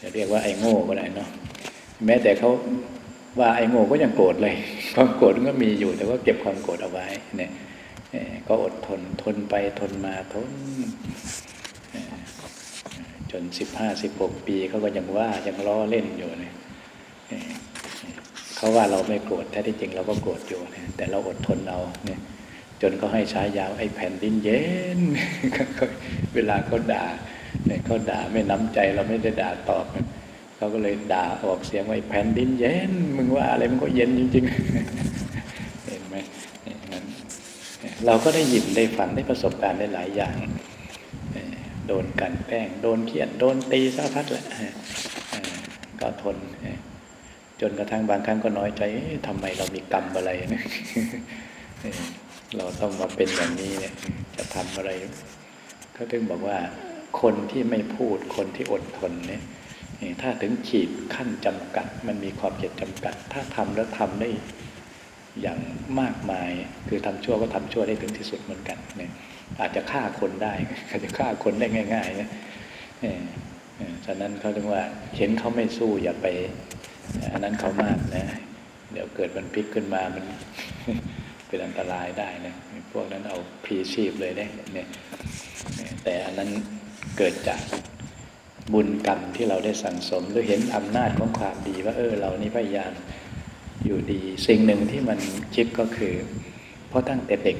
จะเรียกว่าไอ้โง่ก็ได้เนาะแม้แต่เขา ว่าไอ้โง่ก็ยังโกรธเลย ความโกรธก็มีอยู่แต่ว่าเก็บความโกรธเอาไว้เนี่ยก็อดทนทนไปทนมาทน จนสิบห้าสิบหกปีเขาก็ยังว่ายังล้อเล่นอยู่เนี่ยเขาว่าเราไม่โกรธแท้ที่จริงเราก็โกรธอยู่เนี่ยแต่เราอดทนเอาเนี่ย จนเขาให้ใช้ยาวไอ้แผ่นดินเย็นเวลาเขาด่าเนี่ยเขาด่าไม่น้ำใจเราไม่ได้ด่าตอบ เขาก็เลยด่าออกเสียงว่าแผ่นดินเย็น มึงว่าอะไรมันก็เย็นจริงๆ เห็นไหมเราก็ได้ยินได้ฟังได้ประสบการณ์ได้หลายอย่าง โดนกันแกล้ง โดนเคียดโดนตีสารพัดแหละก็ทน จนกระทั่งบางครั้งก็น้อยใจทำไมเรามีกรรมอะไรนะเราต้องมาเป็นอย่างนี้เนี่ย จะทำอะไรเขาถึงบอกว่าคนที่ไม่พูดคนที่อดทนเนี่ย ถ้าถึงขีดขั้นจำกัด มันมีขอบเขตจำกัด ถ้าทำแล้วทำได้อย่างมากมาย คือทำชั่วก็ทำชั่วได้ถึงที่สุดเหมือนกันเนี่ยอาจจะฆ่าคนได้อาจจะฆ่าคนได้ง่ายๆนะฉะนั้นเขาเรียกว่าเห็นเขาไม่สู้อย่าไป อันนั้นเขามากนะ เดี๋ยวเกิดมันพลิกขึ้นมามันเป็นอันตรายได้นะพวกนั้นเอาพีชีพเลยได้เนี่ยแต่อันนั้นเกิดจาก บุญกรรมที่เราได้สั่งสม หรือเห็นอำนาจของความดีว่าเออเรานี่พยายามอยู่ดี สิ่งหนึ่งที่มันคิดก็คือ เพราะตั้งแต่เด็ก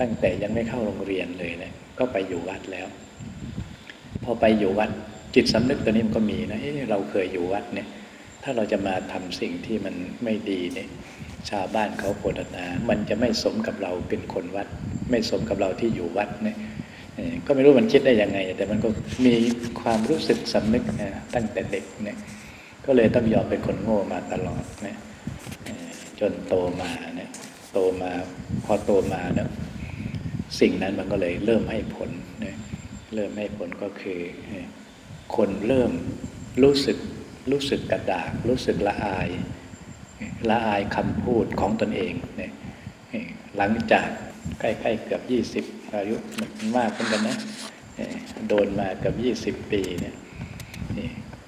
ตั้งแต่ยังไม่เข้าโรงเรียนเลยเนะก็ไปอยู่วัดแล้ว พอไปอยู่วัดจิตสำนึกตัวนี้มันก็มีนะเเราเคยอยู่วัดเนี่ย ถ้าเราจะมาทำสิ่งที่มันไม่ดีเนี่ยชาวบ้านเขาโปรดนา มันจะไม่สมกับเราเป็นคนวัด ไม่สมกับเราที่อยู่วัดเนี่ย ก็ไม่รู้มันคิดได้ยังไง แต่มันก็มีความรู้สึกสำนึกนะตั้งแต่เด็กเนี่ยก็เลยต้องยอมเป็นคนโง่มาตลอดนะจนโตมาเนี่ยโตมาพอโตมาเนี่ยสิ่งนั้นมันก็เลยเริ่มให้ผลนะเริ่มให้ผลก็คือ คนเริ่มรู้สึกรู้สึกกระดากรู้สึกละอาย ละอายคำพูดของตนเองเนี่ยหลังจากใกล้ๆเกือบยี่สิบ อายุมากขึ้นกันนะโดนมากือบยี่สิบปีเนี่ย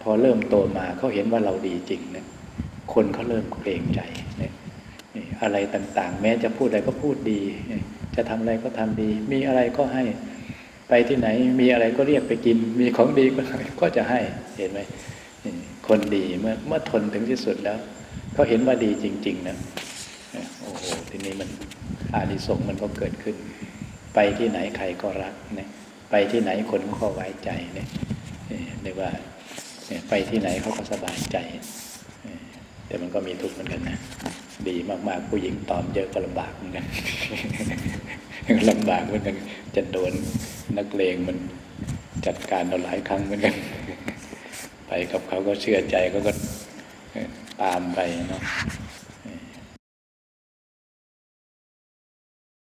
พอเริ่มโตมาเขาเห็นว่าเราดีจริงเนี่ยคนเขาเริ่มเกรงใจเนี่ยอะไรต่างๆ แม้จะพูดอะไรก็พูดดี จะทำอะไรก็ทำดี มีอะไรก็ให้ไปที่ไหน มีอะไรก็เรียกไปกิน มีของดีก็ก็จะให้เห็นไหมคนดีเมื่อเมื่อทนถึงที่สุดแล้วเขาเห็นว่าดีจริง ๆนะโอ้โหทีนี้มันอานิสงส์มันก็เกิดขึ้น ไปที่ไหนใครก็รักเนี่ยไปที่ไหนคนก็ไว้ใจเนี่ยเรียกว่าไปที่ไหนเขาก็สบายใจ แต่มันก็มีทุกข์เหมือนกันนะ ดีมากๆ ผู้หญิงตอมเยอะก็ลำบากเหมือนกันลำบากเหมือนกัน จะโดนนักเลงมันจัดการเราหลายครั้งเหมือนกัน ไปกับเขาก็เชื่อใจเขาก็ตามไปเนาะ